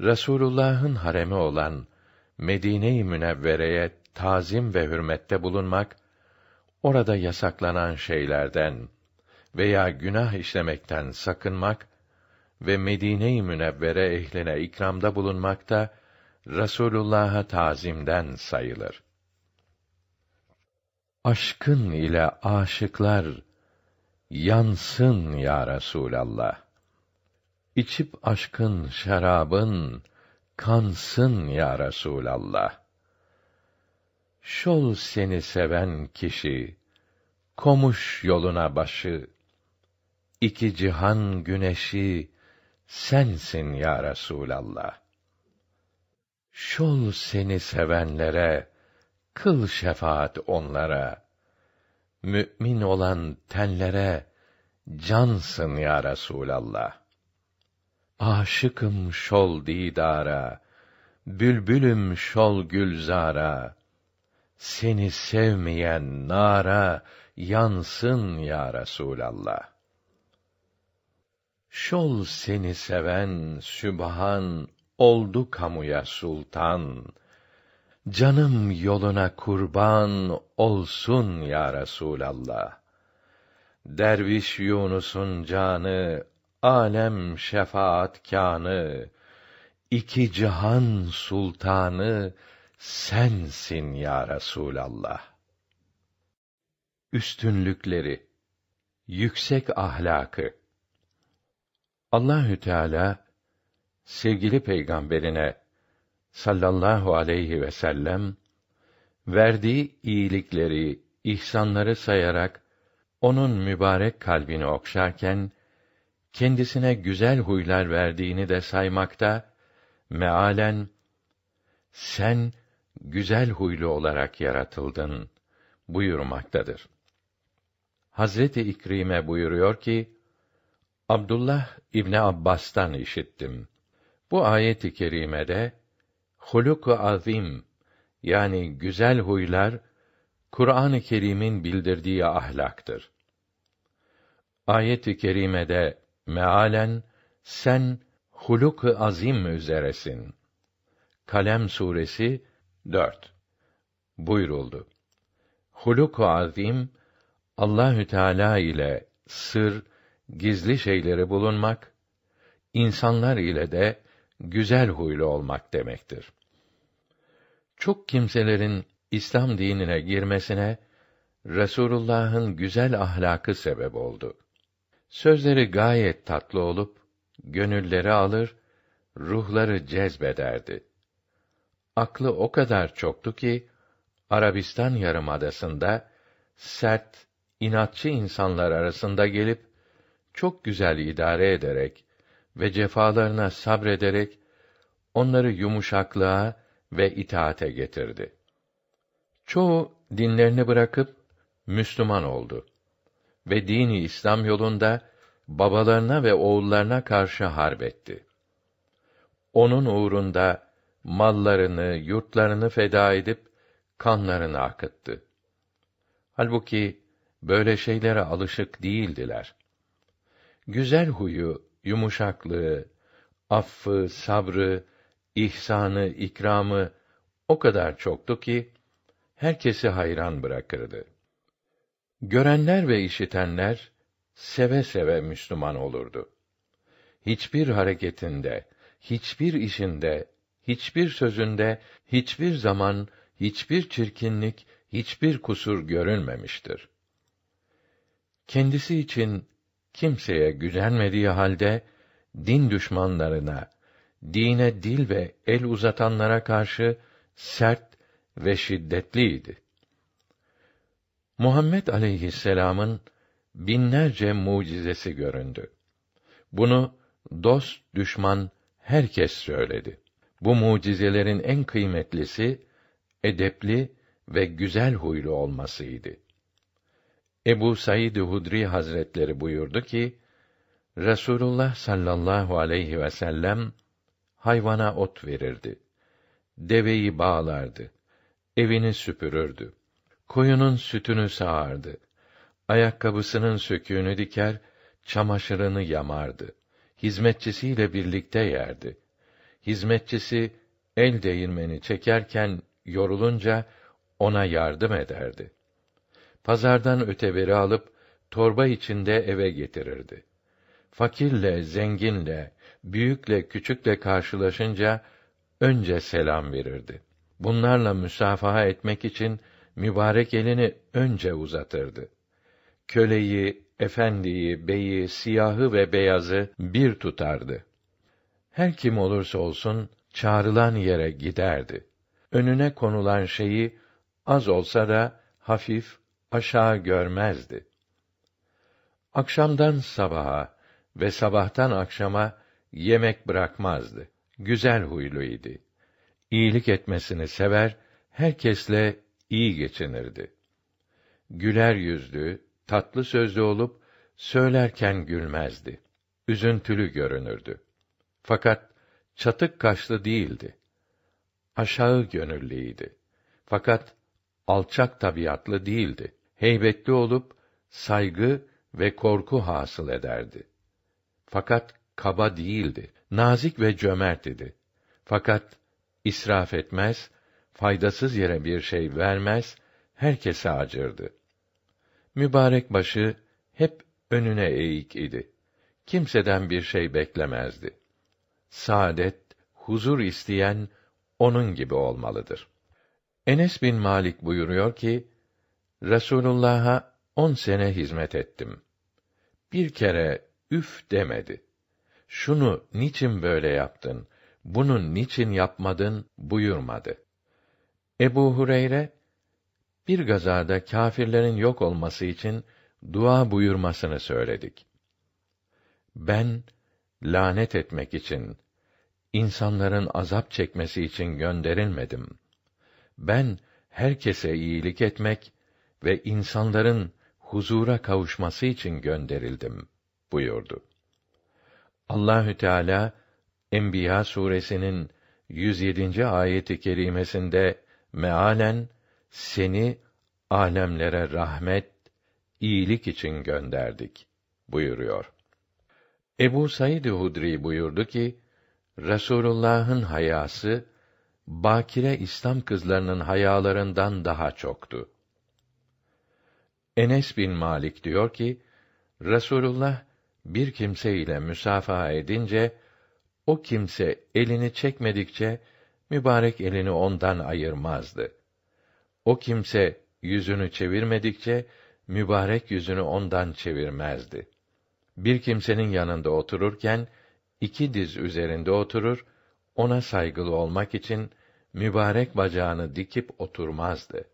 Resulullah'ın haremi olan Medine-i Münevvere'ye tazim ve hürmette bulunmak, orada yasaklanan şeylerden veya günah işlemekten sakınmak ve Medine-i Münevvere ehline ikramda bulunmak da Resulullah'a tazimden sayılır. Aşkın ile aşıklar yansın ya Resulallah. İçip aşkın şarabın kansın ya Resulallah. Şol seni seven kişi, komuş yoluna başı, iki cihan güneşi, sensin ya Resulallah. Şol seni sevenlere, kıl şefaat onlara, mü'min olan tenlere, cansın ya Resulallah. Aşıkım şol didara, bülbülüm şol gülzara. seni sevmeyen nara yansın ya Resulallah. Şol seni seven Sübhan oldu kamuya sultan. Canım yoluna kurban olsun ya Resulallah. Derviş Yunus'un canı alem şefaat kanı iki cihan sultanı sensin ya Resulallah. Üstünlükleri, yüksek ahlakı. Allahü Teala sevgili peygamberine sallallahu aleyhi ve sellem verdiği iyilikleri, ihsanları sayarak onun mübarek kalbini okşarken kendisine güzel huylar verdiğini de saymakta mealen sen güzel huylu olarak yaratıldın buyurmaktadır. Hazreti İkrime buyuruyor ki Abdullah İbni Abbas'tan işittim. Bu ayet-i kerimede huluk azim yani güzel huylar Kur'an-ı Kerim'in bildirdiği ahlaktır. Ayet-i kerimede mealen sen huluk azim üzeresin. Kalem suresi 4 buyuruldu. Huluk azim Allahü Teala ile sır, gizli şeyleri bulunmak, insanlar ile de güzel huylu olmak demektir. Çok kimselerin İslam dinine girmesine Resulullah'ın güzel ahlakı sebep oldu. Sözleri gayet tatlı olup gönülleri alır, ruhları cezbederdi. Aklı o kadar çoktu ki Arabistan yarımadasında sert, inatçı insanlar arasında gelip çok güzel idare ederek ve cefalarına sabrederek onları yumuşaklığa ve itaate getirdi. Çoğu dinlerini bırakıp Müslüman oldu ve dini İslam yolunda babalarına ve oğullarına karşı harbetti. Onun uğrunda mallarını, yurtlarını feda edip kanlarını akıttı. Halbuki böyle şeylere alışık değildiler. Güzel huyu, yumuşaklığı, affı, sabrı, ihsanı, ikramı o kadar çoktu ki herkesi hayran bırakırdı. Görenler ve işitenler seve seve Müslüman olurdu. Hiçbir hareketinde, hiçbir işinde, hiçbir sözünde, hiçbir zaman, hiçbir çirkinlik, hiçbir kusur görünmemiştir. Kendisi için kimseye gücenmediği halde din düşmanlarına, dine dil ve el uzatanlara karşı sert ve şiddetliydi. Muhammed aleyhisselam'ın binlerce mucizesi göründü. Bunu dost düşman herkes söyledi. Bu mucizelerin en kıymetlisi edepli ve güzel huylu olmasıydı. Ebu Said Hudri Hazretleri buyurdu ki, Resulullah sallallahu aleyhi ve sellem hayvana ot verirdi. Deveyi bağlardı. Evini süpürürdü. Koyunun sütünü sağardı. Ayakkabısının söküğünü diker, çamaşırını yamardı. Hizmetçisiyle birlikte yerdi. Hizmetçisi el değirmeni çekerken yorulunca ona yardım ederdi. Pazardan öteberi alıp torba içinde eve getirirdi. Fakirle, zenginle, büyükle, küçükle karşılaşınca önce selam verirdi. Bunlarla müsafaha etmek için mübarek elini önce uzatırdı. Köleyi, efendiyi, beyi, siyahı ve beyazı bir tutardı. Her kim olursa olsun çağrılan yere giderdi. Önüne konulan şeyi az olsa da hafif aşağı görmezdi. Akşamdan sabaha ve sabahtan akşama yemek bırakmazdı. Güzel huyluydu. İyilik etmesini sever, herkesle iyi geçinirdi. Güler yüzlü, tatlı sözlü olup söylerken gülmezdi. Üzüntülü görünürdü. Fakat çatık kaşlı değildi. Aşağı gönüllüydi. Fakat alçak tabiatlı değildi. Heybetli olup saygı ve korku hasıl ederdi. Fakat kaba değildi. Nazik ve cömert idi. Fakat israf etmez, faydasız yere bir şey vermez, herkese acırdı. Mübarek başı hep önüne eğik idi. Kimseden bir şey beklemezdi. Saadet, huzur isteyen onun gibi olmalıdır. Enes bin Malik buyuruyor ki, Resulullah'a on sene hizmet ettim. Bir kere üf demedi. Şunu niçin böyle yaptın, bunu niçin yapmadın buyurmadı. Ebu Hureyre, bir gazada kâfirlerin yok olması için dua buyurmasını söyledik. Ben lanet etmek için, insanların azap çekmesi için gönderilmedim. Ben herkese iyilik etmek ve insanların huzura kavuşması için gönderildim buyurdu. Allahü Teala Enbiya suresinin 107. ayeti kerimesinde mealen seni alemlere rahmet, iyilik için gönderdik buyuruyor. Ebu Said Hudri buyurdu ki Resulullah'ın hayası bakire İslam kızlarının hayalarından daha çoktu. Enes bin Malik diyor ki Resulullah bir kimse ile müsafaha edince o kimse elini çekmedikçe mübarek elini ondan ayırmazdı. O kimse yüzünü çevirmedikçe mübarek yüzünü ondan çevirmezdi. Bir kimsenin yanında otururken iki diz üzerinde oturur, ona saygılı olmak için mübarek bacağını dikip oturmazdı.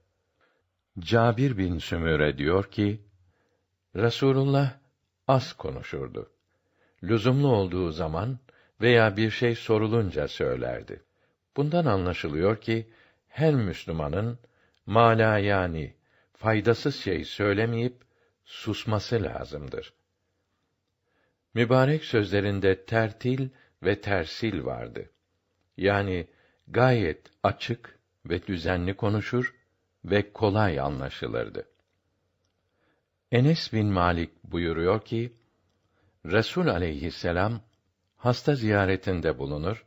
Cabir bin Sümüre diyor ki, Resulullah az konuşurdu. Lüzumlu olduğu zaman veya bir şey sorulunca söylerdi. Bundan anlaşılıyor ki her Müslümanın mala yani faydasız şey söylemeyip susması lazımdır. Mübarek sözlerinde tertil ve tersil vardı. Yani gayet açık ve düzenli konuşur ve kolay anlaşılırdı. Enes bin Malik buyuruyor ki, Resul aleyhisselam hasta ziyaretinde bulunur,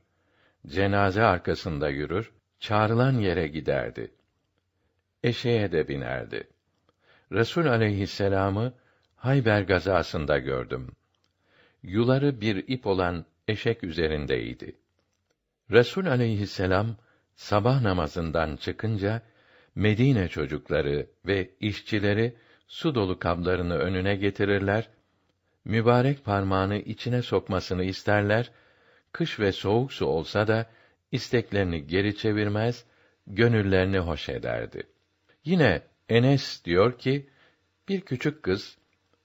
cenaze arkasında yürür, çağrılan yere giderdi. Eşeğe de binerdi. Resul aleyhisselamı Hayber gazasında gördüm. Yuları bir ip olan eşek üzerindeydi. Resul aleyhisselam sabah namazından çıkınca Medine çocukları ve işçileri su dolu kablarını önüne getirirler, mübarek parmağını içine sokmasını isterler, kış ve soğuk su olsa da isteklerini geri çevirmez, gönüllerini hoş ederdi. Yine Enes diyor ki, bir küçük kız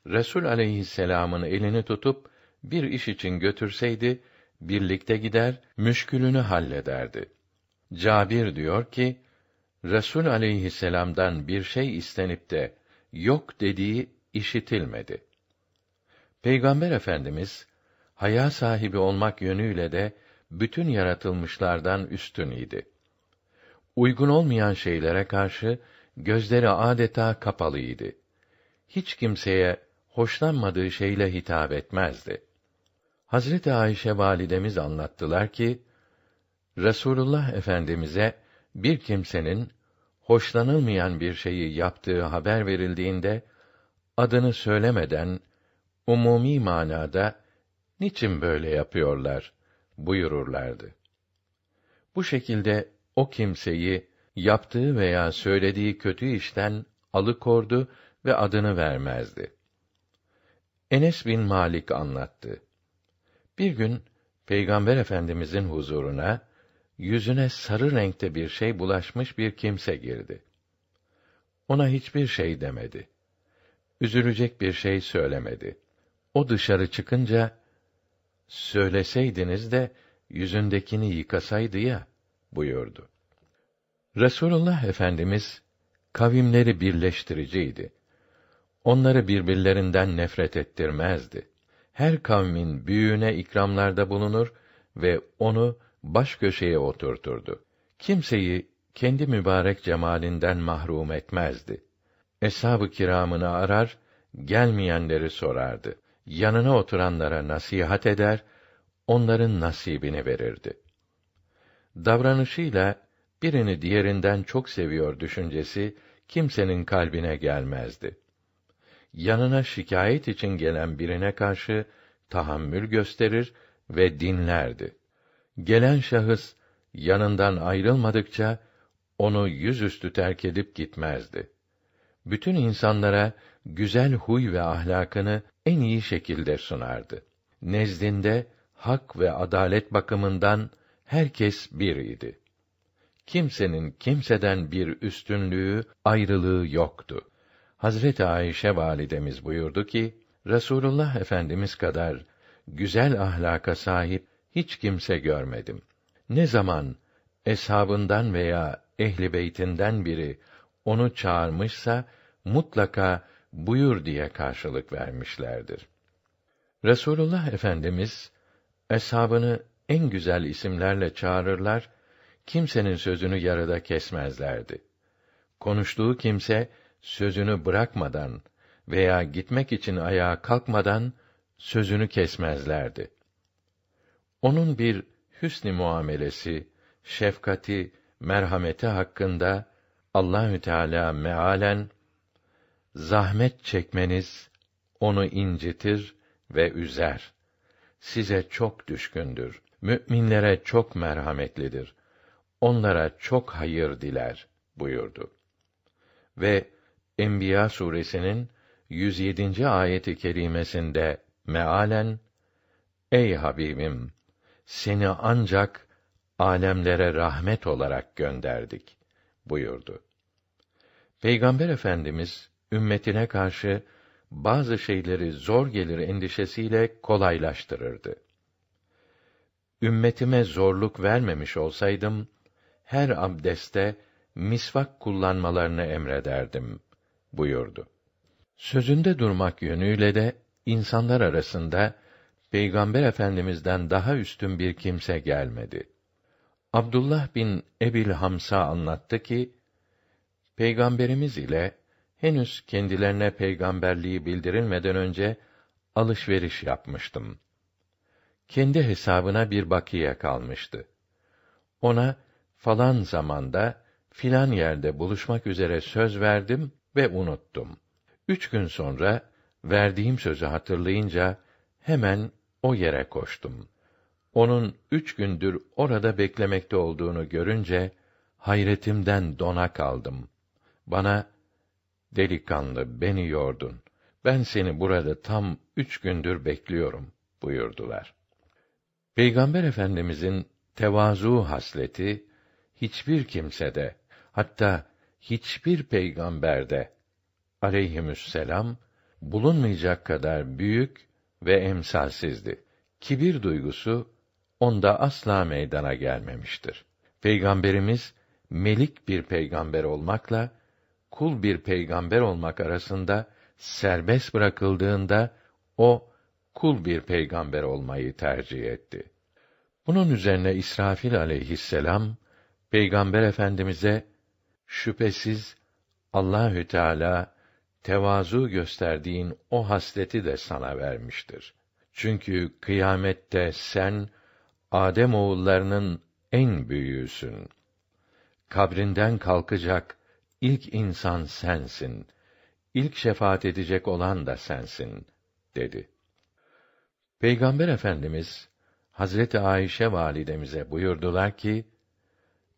Resul aleyhisselam'ın elini tutup bir iş için götürseydi birlikte gider, müşkülünü hallederdi. Cabir diyor ki, Resul aleyhisselam'dan bir şey istenip de yok dediği işitilmedi. Peygamber Efendimiz haya sahibi olmak yönüyle de bütün yaratılmışlardan üstün idi. Uygun olmayan şeylere karşı gözleri adeta kapalıydı. Hiç kimseye hoşlanmadığı şeyle hitap etmezdi. Hazreti Ayşe validemiz anlattılar ki Resulullah Efendimize bir kimsenin hoşlanılmayan bir şeyi yaptığı haber verildiğinde adını söylemeden umumi manada niçin böyle yapıyorlar buyururlardı. Bu şekilde o kimseyi yaptığı veya söylediği kötü işten alıkordu ve adını vermezdi. Enes bin Malik anlattı. Bir gün Peygamber Efendimizin huzuruna yüzüne sarı renkte bir şey bulaşmış bir kimse girdi. Ona hiçbir şey demedi. Üzülecek bir şey söylemedi. O dışarı çıkınca söyleseydiniz de yüzündekini yıkasaydı ya buyurdu. Resulullah Efendimiz kavimleri birleştiriciydi. Onları birbirlerinden nefret ettirmezdi. Her kavmin büyüğüne ikramlarda bulunur ve onu baş köşeye oturturdu. Kimseyi kendi mübarek cemalinden mahrum etmezdi. Eshab-ı kiramını arar, gelmeyenleri sorardı. Yanına oturanlara nasihat eder, onların nasibini verirdi. Davranışıyla birini diğerinden çok seviyor düşüncesi kimsenin kalbine gelmezdi. Yanına şikayet için gelen birine karşı tahammül gösterir ve dinlerdi. Gelen şahıs yanından ayrılmadıkça onu yüzüstü terk edip gitmezdi. Bütün insanlara güzel huy ve ahlakını en iyi şekilde sunardı. Nezdinde hak ve adalet bakımından herkes bir idi. Kimsenin kimseden bir üstünlüğü, ayrılığı yoktu. Hazreti Ayşe validemiz buyurdu ki, Resulullah Efendimiz kadar güzel ahlaka sahip hiç kimse görmedim. Ne zaman eshabından veya ehli beytinden biri onu çağırmışsa mutlaka buyur diye karşılık vermişlerdir. Resulullah Efendimiz eshabını en güzel isimlerle çağırırlar, kimsenin sözünü yarıda kesmezlerdi. Konuştuğu kimse sözünü bırakmadan veya gitmek için ayağa kalkmadan sözünü kesmezlerdi. Onun bir hüsn muamelesi, şefkati, merhameti hakkında Allahü Teala mealen zahmet çekmeniz onu incitir ve üzer. Size çok düşkündür. Müminlere çok merhametlidir. Onlara çok hayır diler buyurdu. Ve Enbiya suresinin 107. ayeti kerimesinde mealen Ey Habibim seni ancak alemlere rahmet olarak gönderdik buyurdu. Peygamber Efendimiz ümmetine karşı bazı şeyleri zor gelir endişesiyle kolaylaştırırdı. Ümmetime zorluk vermemiş olsaydım her abdeste misvak kullanmalarını emrederdim buyurdu. Sözünde durmak yönüyle de insanlar arasında Peygamber Efendimizden daha üstün bir kimse gelmedi. Abdullah bin Ebil Hamsa anlattı ki, Peygamberimiz ile henüz kendilerine peygamberliği bildirilmeden önce alışveriş yapmıştım. Kendi hesabına bir bakiye kalmıştı. Ona falan zamanda filan yerde buluşmak üzere söz verdim ve unuttum. Üç gün sonra verdiğim sözü hatırlayınca hemen o yere koştum. Onun üç gündür orada beklemekte olduğunu görünce hayretimden dona kaldım. Bana delikanlı beni yordun. Ben seni burada tam üç gündür bekliyorum buyurdular. Peygamber Efendimizin tevazu hasleti hiçbir kimsede hatta hiçbir peygamberde aleyhisselam bulunmayacak kadar büyük ve emsalsizdi. Kibir duygusu onda asla meydana gelmemiştir. Peygamberimiz melik bir peygamber olmakla kul bir peygamber olmak arasında serbest bırakıldığında o kul bir peygamber olmayı tercih etti. Bunun üzerine İsrafil aleyhisselam Peygamber Efendimize şüphesiz Allahü Teala tevazu gösterdiğin o hasleti de sana vermiştir. Çünkü kıyamette sen Adem oğullarının en büyüğüsün. Kabrinden kalkacak ilk insan sensin. İlk şefaat edecek olan da sensin dedi. Peygamber Efendimiz Hazreti Ayşe validemize buyurdular ki: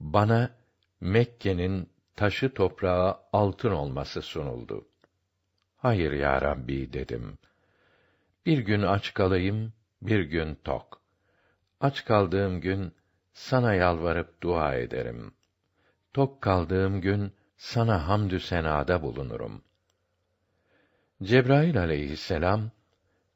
Bana Mekke'nin taşı toprağı altın olması sunuldu. Hayır ya Rabbi dedim. Bir gün aç kalayım, bir gün tok. Aç kaldığım gün sana yalvarıp dua ederim. Tok kaldığım gün sana hamdü senada bulunurum. Cebrail aleyhisselam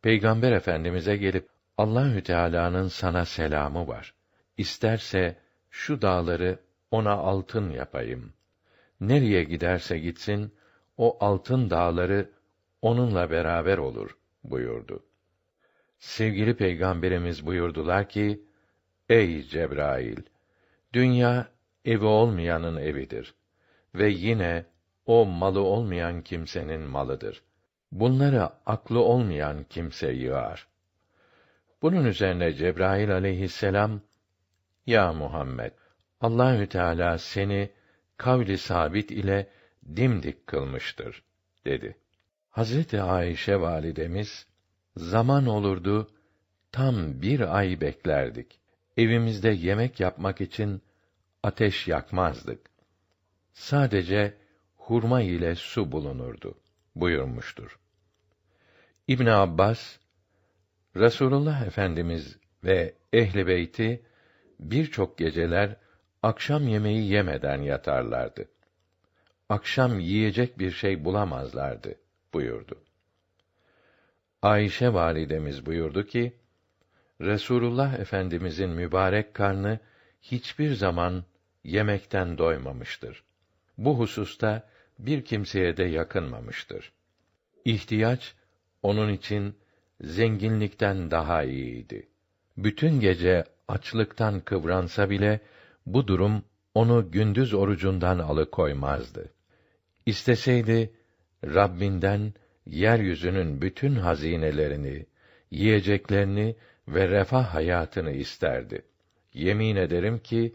Peygamber Efendimize gelip Allahü Teala'nın sana selamı var. İsterse şu dağları ona altın yapayım. Nereye giderse gitsin o altın dağları onunla beraber olur buyurdu. Sevgili Peygamberimiz buyurdular ki: Ey Cebrail, dünya evi olmayanın evidir ve yine o malı olmayan kimsenin malıdır. Bunları aklı olmayan kimse yığar. Bunun üzerine Cebrail aleyhisselam ya Muhammed Allahü Teala seni kavli sabit ile dimdik kılmıştır dedi. Hazreti Ayşe validemiz zaman olurdu tam bir ay beklerdik. Evimizde yemek yapmak için ateş yakmazdık. Sadece hurma ile su bulunurdu buyurmuştur. İbn Abbas Resulullah Efendimiz ve ehli beyti birçok geceler akşam yemeği yemeden yatarlardı. Akşam yiyecek bir şey bulamazlardı buyurdu. Ayşe validemiz buyurdu ki, Resulullah Efendimizin mübarek karnı hiçbir zaman yemekten doymamıştır. Bu hususta bir kimseye de yakınmamıştır. İhtiyaç onun için zenginlikten daha iyiydi. Bütün gece açlıktan kıvransa bile bu durum onu gündüz orucundan alıkoymazdı. İsteseydi Rabbinden yeryüzünün bütün hazinelerini, yiyeceklerini ve refah hayatını isterdi. Yemin ederim ki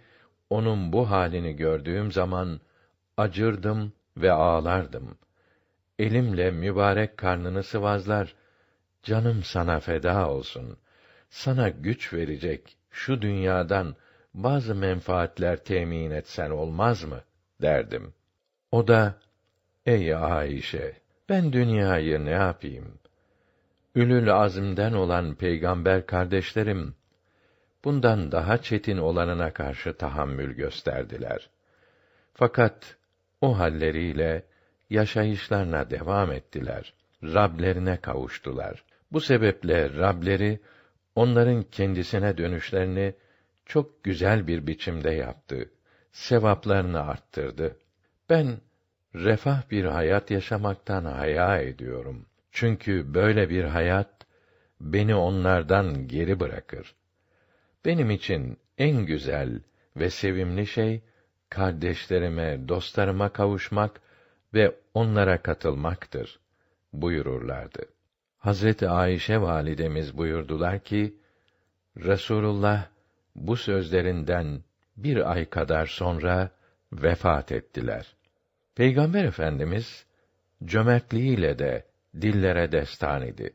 onun bu halini gördüğüm zaman acırdım ve ağlardım. Elimle mübarek karnını sıvazlar, canım sana feda olsun. Sana güç verecek şu dünyadan bazı menfaatler temin etsen olmaz mı derdim. O da ey Ayşe ben dünyayı ne yapayım? Ülül azimden olan peygamber kardeşlerim bundan daha çetin olanına karşı tahammül gösterdiler. Fakat o halleriyle yaşayışlarına devam ettiler. Rablerine kavuştular. Bu sebeple Rableri onların kendisine dönüşlerini çok güzel bir biçimde yaptı. Sevaplarını arttırdı. Ben refah bir hayat yaşamaktan haya ediyorum. Çünkü böyle bir hayat beni onlardan geri bırakır. Benim için en güzel ve sevimli şey kardeşlerime, dostlarıma kavuşmak ve onlara katılmaktır buyururlardı. Hazreti Ayşe validemiz buyurdular ki Resulullah bu sözlerinden bir ay kadar sonra vefat ettiler. Peygamber Efendimiz cömertliğiyle de dillere destan idi.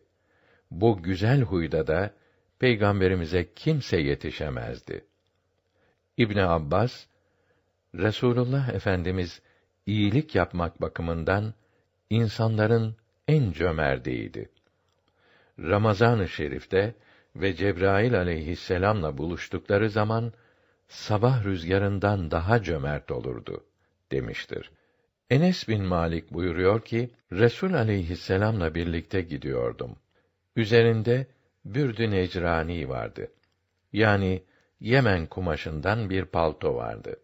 Bu güzel huyda da peygamberimize kimse yetişemezdi. İbn Abbas Resulullah Efendimiz iyilik yapmak bakımından insanların en cömertiydi. Ramazan-ı Şerif'te ve Cebrail aleyhisselamla buluştukları zaman sabah rüzgarından daha cömert olurdu demiştir. Enes bin Malik buyuruyor ki Resul aleyhisselamla birlikte gidiyordum. Üzerinde bürdü necrani vardı. Yani Yemen kumaşından bir palto vardı.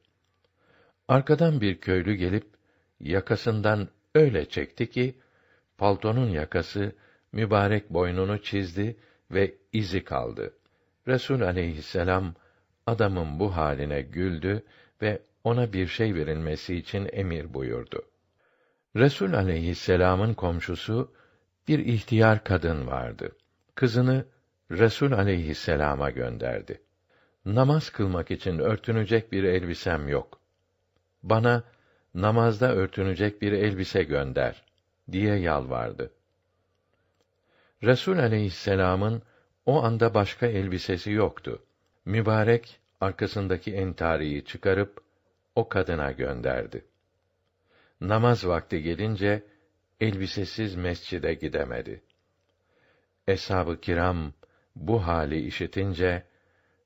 Arkadan bir köylü gelip yakasından öyle çekti ki paltonun yakası mübarek boynunu çizdi ve izi kaldı. Resul aleyhisselam adamın bu haline güldü ve ona bir şey verilmesi için emir buyurdu. Resul aleyhisselam'ın komşusu bir ihtiyar kadın vardı. Kızını Resul aleyhisselama gönderdi. Namaz kılmak için örtünecek bir elbisem yok. Bana namazda örtünecek bir elbise gönder diye yalvardı. Resul aleyhisselam'ın o anda başka elbisesi yoktu. Mübarek arkasındaki entariyi çıkarıp o kadına gönderdi. Namaz vakti gelince elbisesiz mescide gidemedi. Eshab-ı kiram bu hali işitince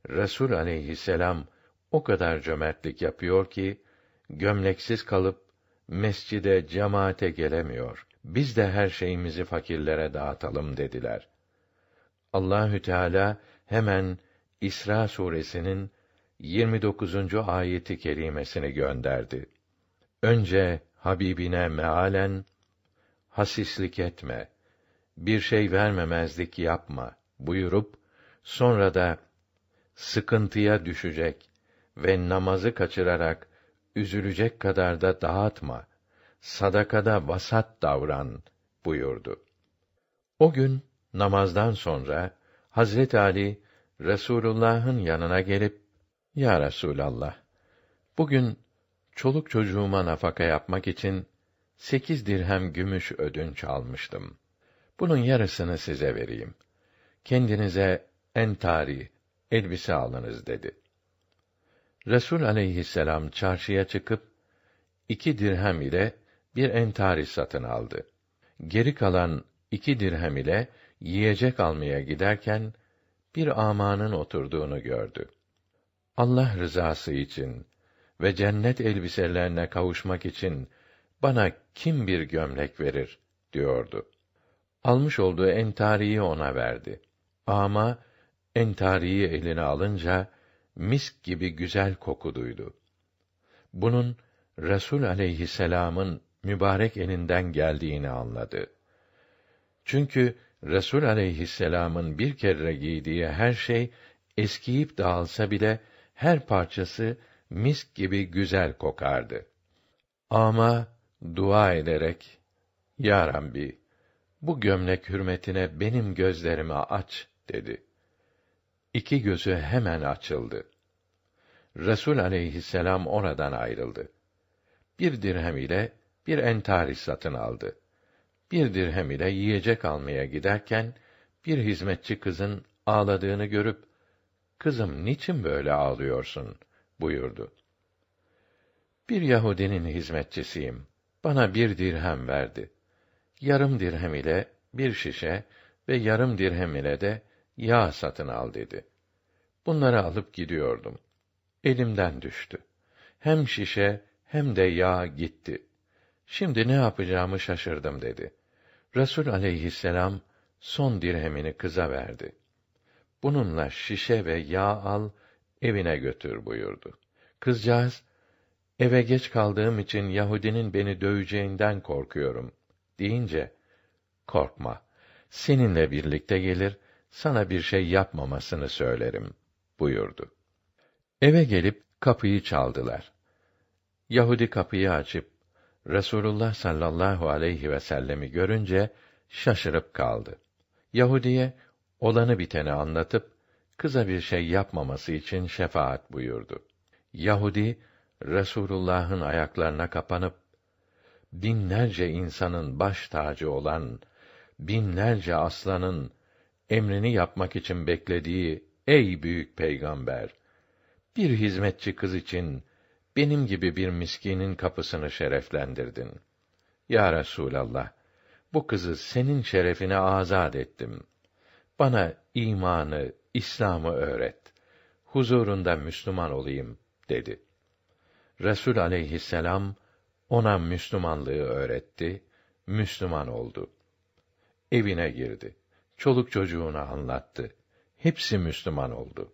Resul aleyhisselam o kadar cömertlik yapıyor ki gömleksiz kalıp mescide cemaate gelemiyor. Biz de her şeyimizi fakirlere dağıtalım dediler. Allahü Teala hemen İsra suresinin 29. ayeti kerimesini gönderdi. Önce Habibine mealen hasislik etme, bir şey vermemezlik yapma buyurup sonra da sıkıntıya düşecek ve namazı kaçırarak üzülecek kadar da dağıtma. Sadakada vasat davran buyurdu. O gün namazdan sonra Hazret Ali Resulullah'ın yanına gelip Ya Resulallah bugün çoluk çocuğuma nafaka yapmak için sekiz dirhem gümüş ödünç almıştım. Bunun yarısını size vereyim. Kendinize entari, elbise alınız dedi. Resul aleyhisselam çarşıya çıkıp iki dirhem ile bir entari satın aldı. Geri kalan iki dirhem ile yiyecek almaya giderken bir amanın oturduğunu gördü. Allah rızası için ve cennet elbiselerine kavuşmak için bana kim bir gömlek verir diyordu. Almış olduğu entariyi ona verdi. Ama entariyi eline alınca misk gibi güzel koku duydu. Bunun Resul aleyhisselam'ın mübarek elinden geldiğini anladı. Çünkü Resul aleyhisselam'ın bir kere giydiği her şey eskiyip dağılsa bile her parçası misk gibi güzel kokardı. Ama dua ederek Ya Rabbi bu gömlek hürmetine benim gözlerimi aç dedi. İki gözü hemen açıldı. Resul aleyhisselam oradan ayrıldı. Bir dirhem ile bir entari satın aldı. Bir dirhem ile yiyecek almaya giderken bir hizmetçi kızın ağladığını görüp "Kızım niçin böyle ağlıyorsun?" buyurdu. Bir Yahudinin hizmetçisiyim. Bana bir dirhem verdi. Yarım dirhem ile bir şişe ve yarım dirhem ile de yağ satın al dedi. Bunları alıp gidiyordum. Elimden düştü. Hem şişe hem de yağ gitti. Şimdi ne yapacağımı şaşırdım dedi. Resul aleyhisselam son dirhemini kıza verdi. Bununla şişe ve yağ al, evine götür buyurdu. Kızcağız, eve geç kaldığım için Yahudinin beni döveceğinden korkuyorum deyince, korkma, seninle birlikte gelir, sana bir şey yapmamasını söylerim buyurdu. Eve gelip kapıyı çaldılar. Yahudi kapıyı açıp Resulullah sallallahu aleyhi ve sellemi görünce şaşırıp kaldı. Yahudiye olanı biteni anlatıp kıza bir şey yapmaması için şefaat buyurdu. Yahudi Resulullah'ın ayaklarına kapanıp binlerce insanın baş tacı olan binlerce aslanın emrini yapmak için beklediği ey büyük peygamber bir hizmetçi kız için benim gibi bir miskinin kapısını şereflendirdin. Ya Resulallah, bu kızı senin şerefine azad ettim. Bana imanı, İslam'ı öğret. Huzurunda Müslüman olayım, dedi. Resul aleyhisselam, ona Müslümanlığı öğretti, Müslüman oldu. Evine girdi. Çoluk çocuğuna anlattı. Hepsi Müslüman oldu.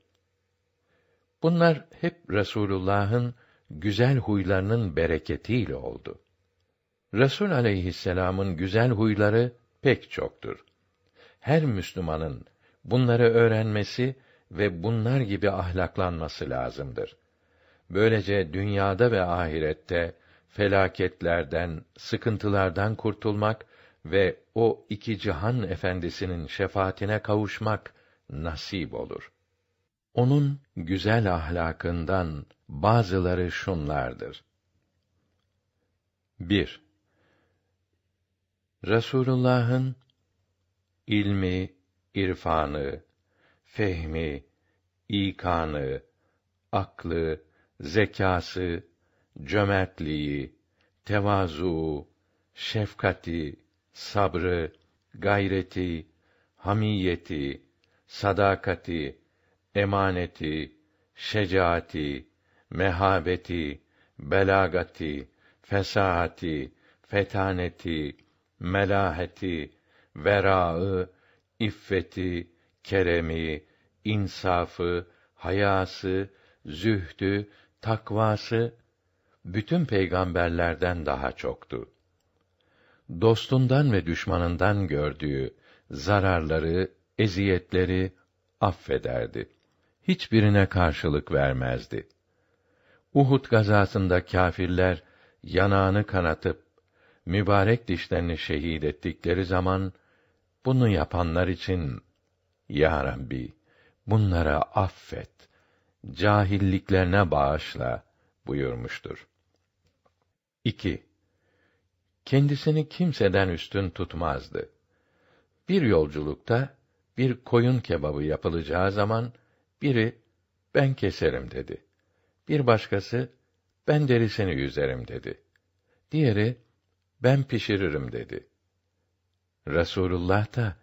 Bunlar hep Resulullah'ın güzel huylarının bereketiyle oldu. Resul aleyhisselam'ın güzel huyları pek çoktur. Her Müslümanın bunları öğrenmesi ve bunlar gibi ahlaklanması lazımdır. Böylece dünyada ve ahirette felaketlerden, sıkıntılardan kurtulmak ve o iki cihan efendisinin şefaatine kavuşmak nasip olur. Onun güzel ahlakından bazıları şunlardır. 1. Resulullah'ın ilmi, irfanı, fehmi, ikanı, aklı, zekası, cömertliği, tevazu, şefkati, sabrı, gayreti, hamiyeti, sadakati, emaneti, şecaati, mehabeti, belagati, fesahati, fetaneti, melaheti, verağı, iffeti, keremi, insafı, hayası, zühdü, takvası bütün peygamberlerden daha çoktu. Dostundan ve düşmanından gördüğü zararları, eziyetleri affederdi. Hiçbirine karşılık vermezdi. Uhud gazasında kâfirler yanağını kanatıp mübarek dişlerini şehit ettikleri zaman bunu yapanlar için ya Rabbi bunlara affet, cahilliklerine bağışla buyurmuştur. 2. Kendisini kimseden üstün tutmazdı. Bir yolculukta bir koyun kebabı yapılacağı zaman biri ben keserim dedi. Bir başkası ben derisini yüzerim dedi. Diğeri ben pişiririm dedi. Resulullah da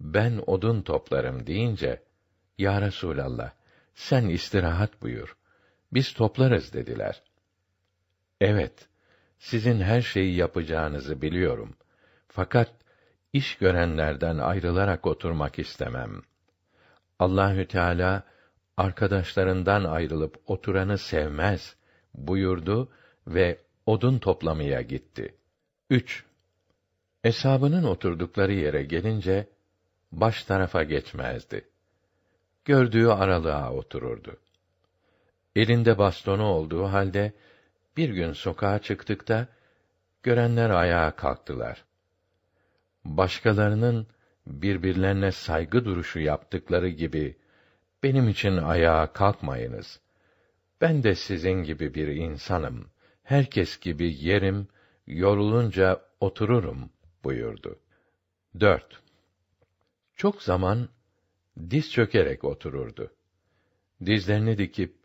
ben odun toplarım deyince ya Resulallah sen istirahat buyur. Biz toplarız dediler. Evet, sizin her şeyi yapacağınızı biliyorum. Fakat iş görenlerden ayrılarak oturmak istemem. Allahü Teala arkadaşlarından ayrılıp oturanı sevmez buyurdu ve odun toplamaya gitti. 3. Eshabının oturdukları yere gelince baş tarafa geçmezdi. Gördüğü aralığa otururdu. Elinde bastonu olduğu halde bir gün sokağa çıktıkta görenler ayağa kalktılar. Başkalarının birbirlerine saygı duruşu yaptıkları gibi benim için ayağa kalkmayınız. Ben de sizin gibi bir insanım. Herkes gibi yerim, yorulunca otururum buyurdu. 4. Çok zaman diz çökerek otururdu. Dizlerini dikip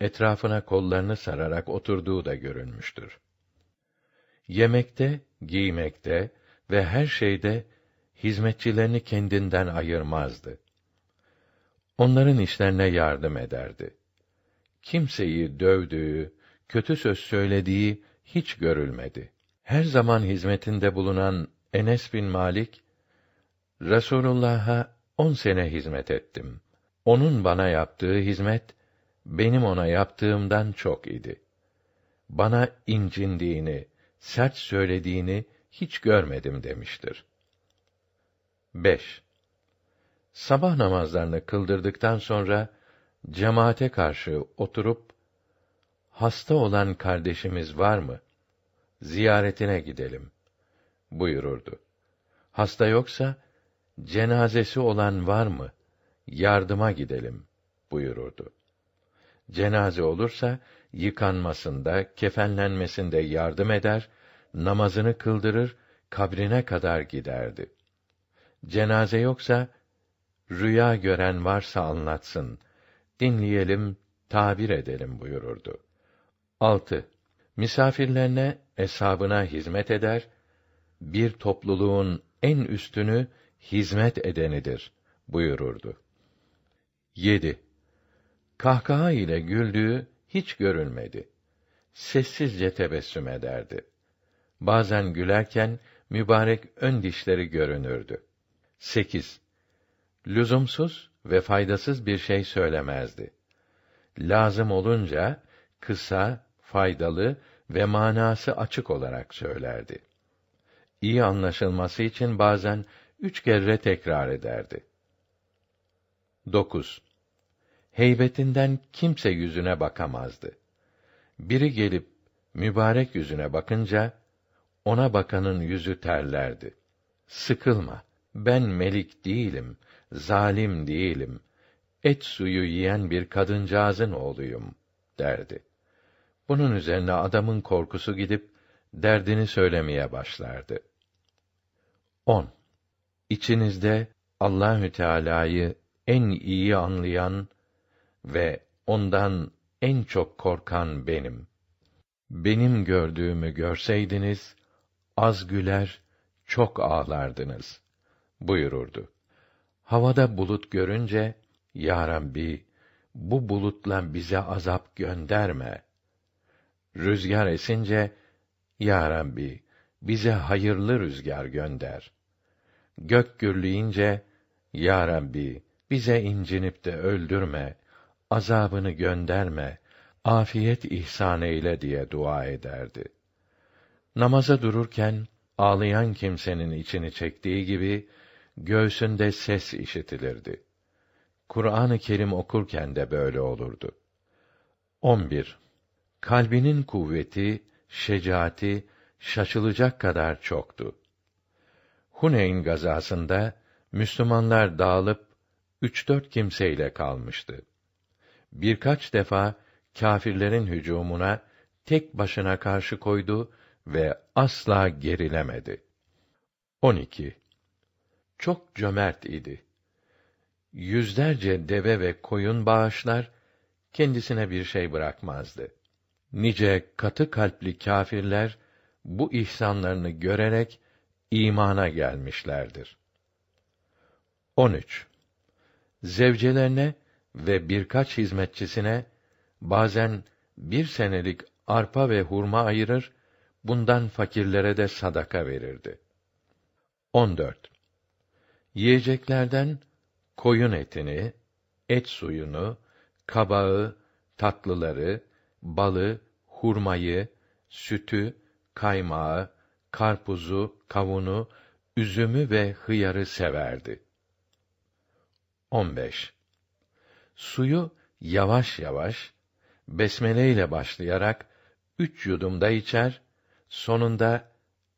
etrafına kollarını sararak oturduğu da görünmüştür. Yemekte, giymekte ve her şeyde hizmetçilerini kendinden ayırmazdı. Onların işlerine yardım ederdi. Kimseyi dövdüğü, kötü söz söylediği hiç görülmedi. Her zaman hizmetinde bulunan Enes bin Malik, Resulullah'a on sene hizmet ettim. Onun bana yaptığı hizmet, benim ona yaptığımdan çok idi. Bana incindiğini, sert söylediğini hiç görmedim demiştir. 5. Sabah namazlarını kıldırdıktan sonra cemaate karşı oturup hasta olan kardeşimiz var mı? Ziyaretine gidelim buyururdu. Hasta yoksa cenazesi olan var mı? Yardıma gidelim buyururdu. Cenaze olursa yıkanmasında, kefenlenmesinde yardım eder, namazını kıldırır, kabrine kadar giderdi. Cenaze yoksa rüya gören varsa anlatsın. Dinleyelim, tabir edelim buyururdu. 6. Misafirlerine, eshabına hizmet eder, bir topluluğun en üstünü hizmet edenidir buyururdu. 7. Kahkaha ile güldüğü hiç görülmedi. Sessizce tebessüm ederdi. Bazen gülerken mübarek ön dişleri görünürdü. 8. Lüzumsuz ve faydasız bir şey söylemezdi. Lazım olunca kısa, faydalı ve manası açık olarak söylerdi. İyi anlaşılması için bazen üç kere tekrar ederdi. 9. Heybetinden kimse yüzüne bakamazdı. Biri gelip mübarek yüzüne bakınca ona bakanın yüzü terlerdi. Sıkılma. Ben melik değilim, zalim değilim. Et suyu yiyen bir kadıncağızın oğluyum derdi. Bunun üzerine adamın korkusu gidip derdini söylemeye başlardı. 10. İçinizde Allahü Teala'yı en iyi anlayan ve ondan en çok korkan benim. Benim gördüğümü görseydiniz az güler, çok ağlardınız buyururdu. Havada bulut görünce Ya Rabbi bu bulutla bize azap gönderme. Rüzgar esince Ya Rabbi bize hayırlı rüzgar gönder. Gök gürleyince Ya Rabbi bize incinip de öldürme, azabını gönderme, afiyet ihsan eyle diye dua ederdi. Namaza dururken ağlayan kimsenin içini çektiği gibi göğsünde ses işitilirdi. Kur'an-ı Kerim okurken de böyle olurdu. 11. kalbinin kuvveti, şecaati şaşılacak kadar çoktu. Huneyn gazasında Müslümanlar dağılıp üç dört kimseyle kalmıştı. Birkaç defa kâfirlerin hücumuna tek başına karşı koydu ve asla gerilemedi. 12. Çok cömert idi. Yüzlerce deve ve koyun bağışlar, kendisine bir şey bırakmazdı. Nice katı kalpli kâfirler bu ihsanlarını görerek imana gelmişlerdir. 13. Zevcelerine ve birkaç hizmetçisine bazen bir senelik arpa ve hurma ayırır, bundan fakirlere de sadaka verirdi. 14. Yiyeceklerden koyun etini, et suyunu, kabağı, tatlıları, balı, hurmayı, sütü, kaymağı, karpuzu, kavunu, üzümü ve hıyarı severdi. 15. Suyu yavaş yavaş besmele ile başlayarak üç yudumda içer, sonunda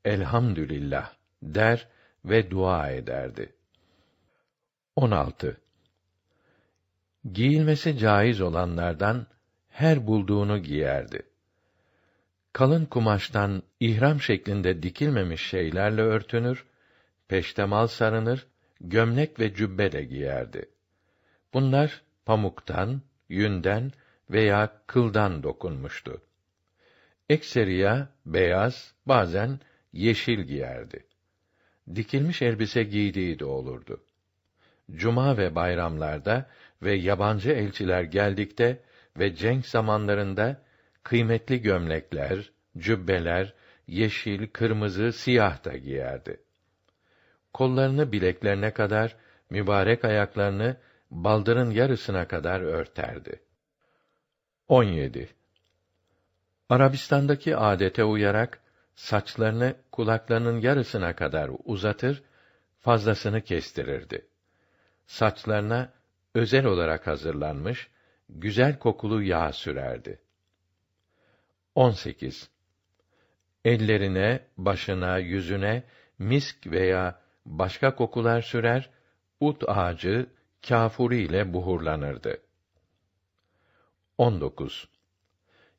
elhamdülillah der ve dua ederdi. 16. Giyilmesi caiz olanlardan her bulduğunu giyerdi. Kalın kumaştan ihram şeklinde dikilmemiş şeylerle örtünür, peştemal sarınır, gömlek ve cübbe de giyerdi. Bunlar pamuktan, yünden veya kıldan dokunmuştu. Ekseriya beyaz, bazen yeşil giyerdi. Dikilmiş elbise giydiği de olurdu. Cuma ve bayramlarda ve yabancı elçiler geldikte ve cenk zamanlarında kıymetli gömlekler, cübbeler, yeşil, kırmızı, siyah da giyerdi. Kollarını bileklerine kadar, mübarek ayaklarını baldırın yarısına kadar örterdi. 17. Arabistan'daki adete uyarak saçlarını kulaklarının yarısına kadar uzatır, fazlasını kestirirdi. Saçlarına özel olarak hazırlanmış güzel kokulu yağ sürerdi. 18. Ellerine, başına, yüzüne misk veya başka kokular sürer, ut ağacı, kâfuri ile buhurlanırdı. 19.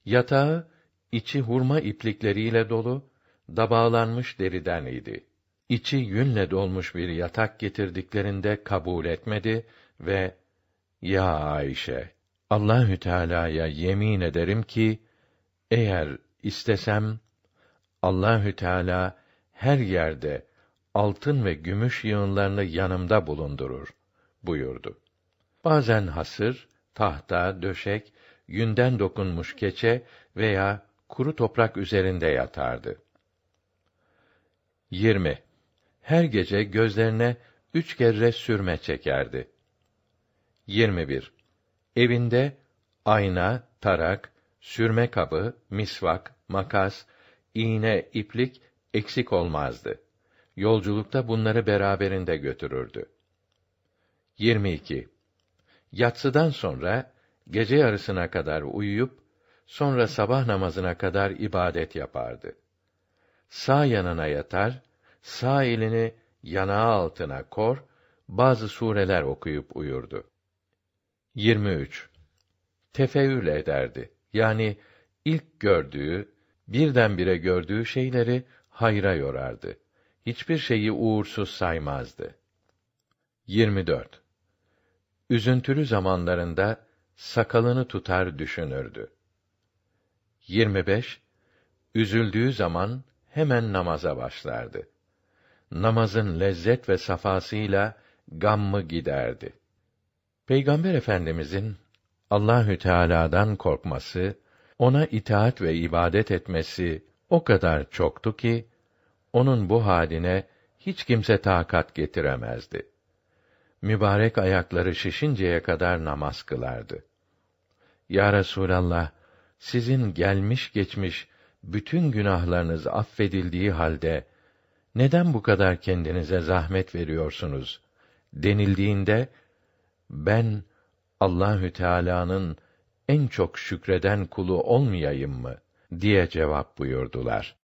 Yatağı içi hurma iplikleriyle dolu, dabağlanmış deriden idi. İçi yünle dolmuş bir yatak getirdiklerinde kabul etmedi ve ya Ayşe Allahü Teala'ya yemin ederim ki eğer istesem Allahü Teala her yerde altın ve gümüş yığınlarını yanımda bulundurur buyurdu. Bazen hasır, tahta, döşek, yünden dokunmuş keçe veya kuru toprak üzerinde yatardı. 20. Her gece gözlerine üç kere sürme çekerdi. 21. Evinde ayna, tarak, sürme kabı, misvak, makas, iğne, iplik eksik olmazdı. Yolculukta bunları beraberinde götürürdü. 22. Yatsıdan sonra gece yarısına kadar uyuyup sonra sabah namazına kadar ibadet yapardı. Sağ yanına yatar, sağ elini yanağı altına kor, bazı sureler okuyup uyurdu. 23. Tefeül ederdi. Yani ilk gördüğü, birdenbire gördüğü şeyleri hayra yorardı. Hiçbir şeyi uğursuz saymazdı. 24. Üzüntülü zamanlarında sakalını tutar düşünürdü. 25. Üzüldüğü zaman hemen namaza başlardı. Namazın lezzet ve safasıyla gammı giderdi. Peygamber Efendimizin Allahü Teala'dan korkması, ona itaat ve ibadet etmesi o kadar çoktu ki onun bu haline hiç kimse takat getiremezdi. Mübarek ayakları şişinceye kadar namaz kılardı. Ya Resulallah, sizin gelmiş geçmiş bütün günahlarınız affedildiği halde neden bu kadar kendinize zahmet veriyorsunuz denildiğinde ben Allahü Teala'nın en çok şükreden kulu olmayayım mı diye cevap buyurdular.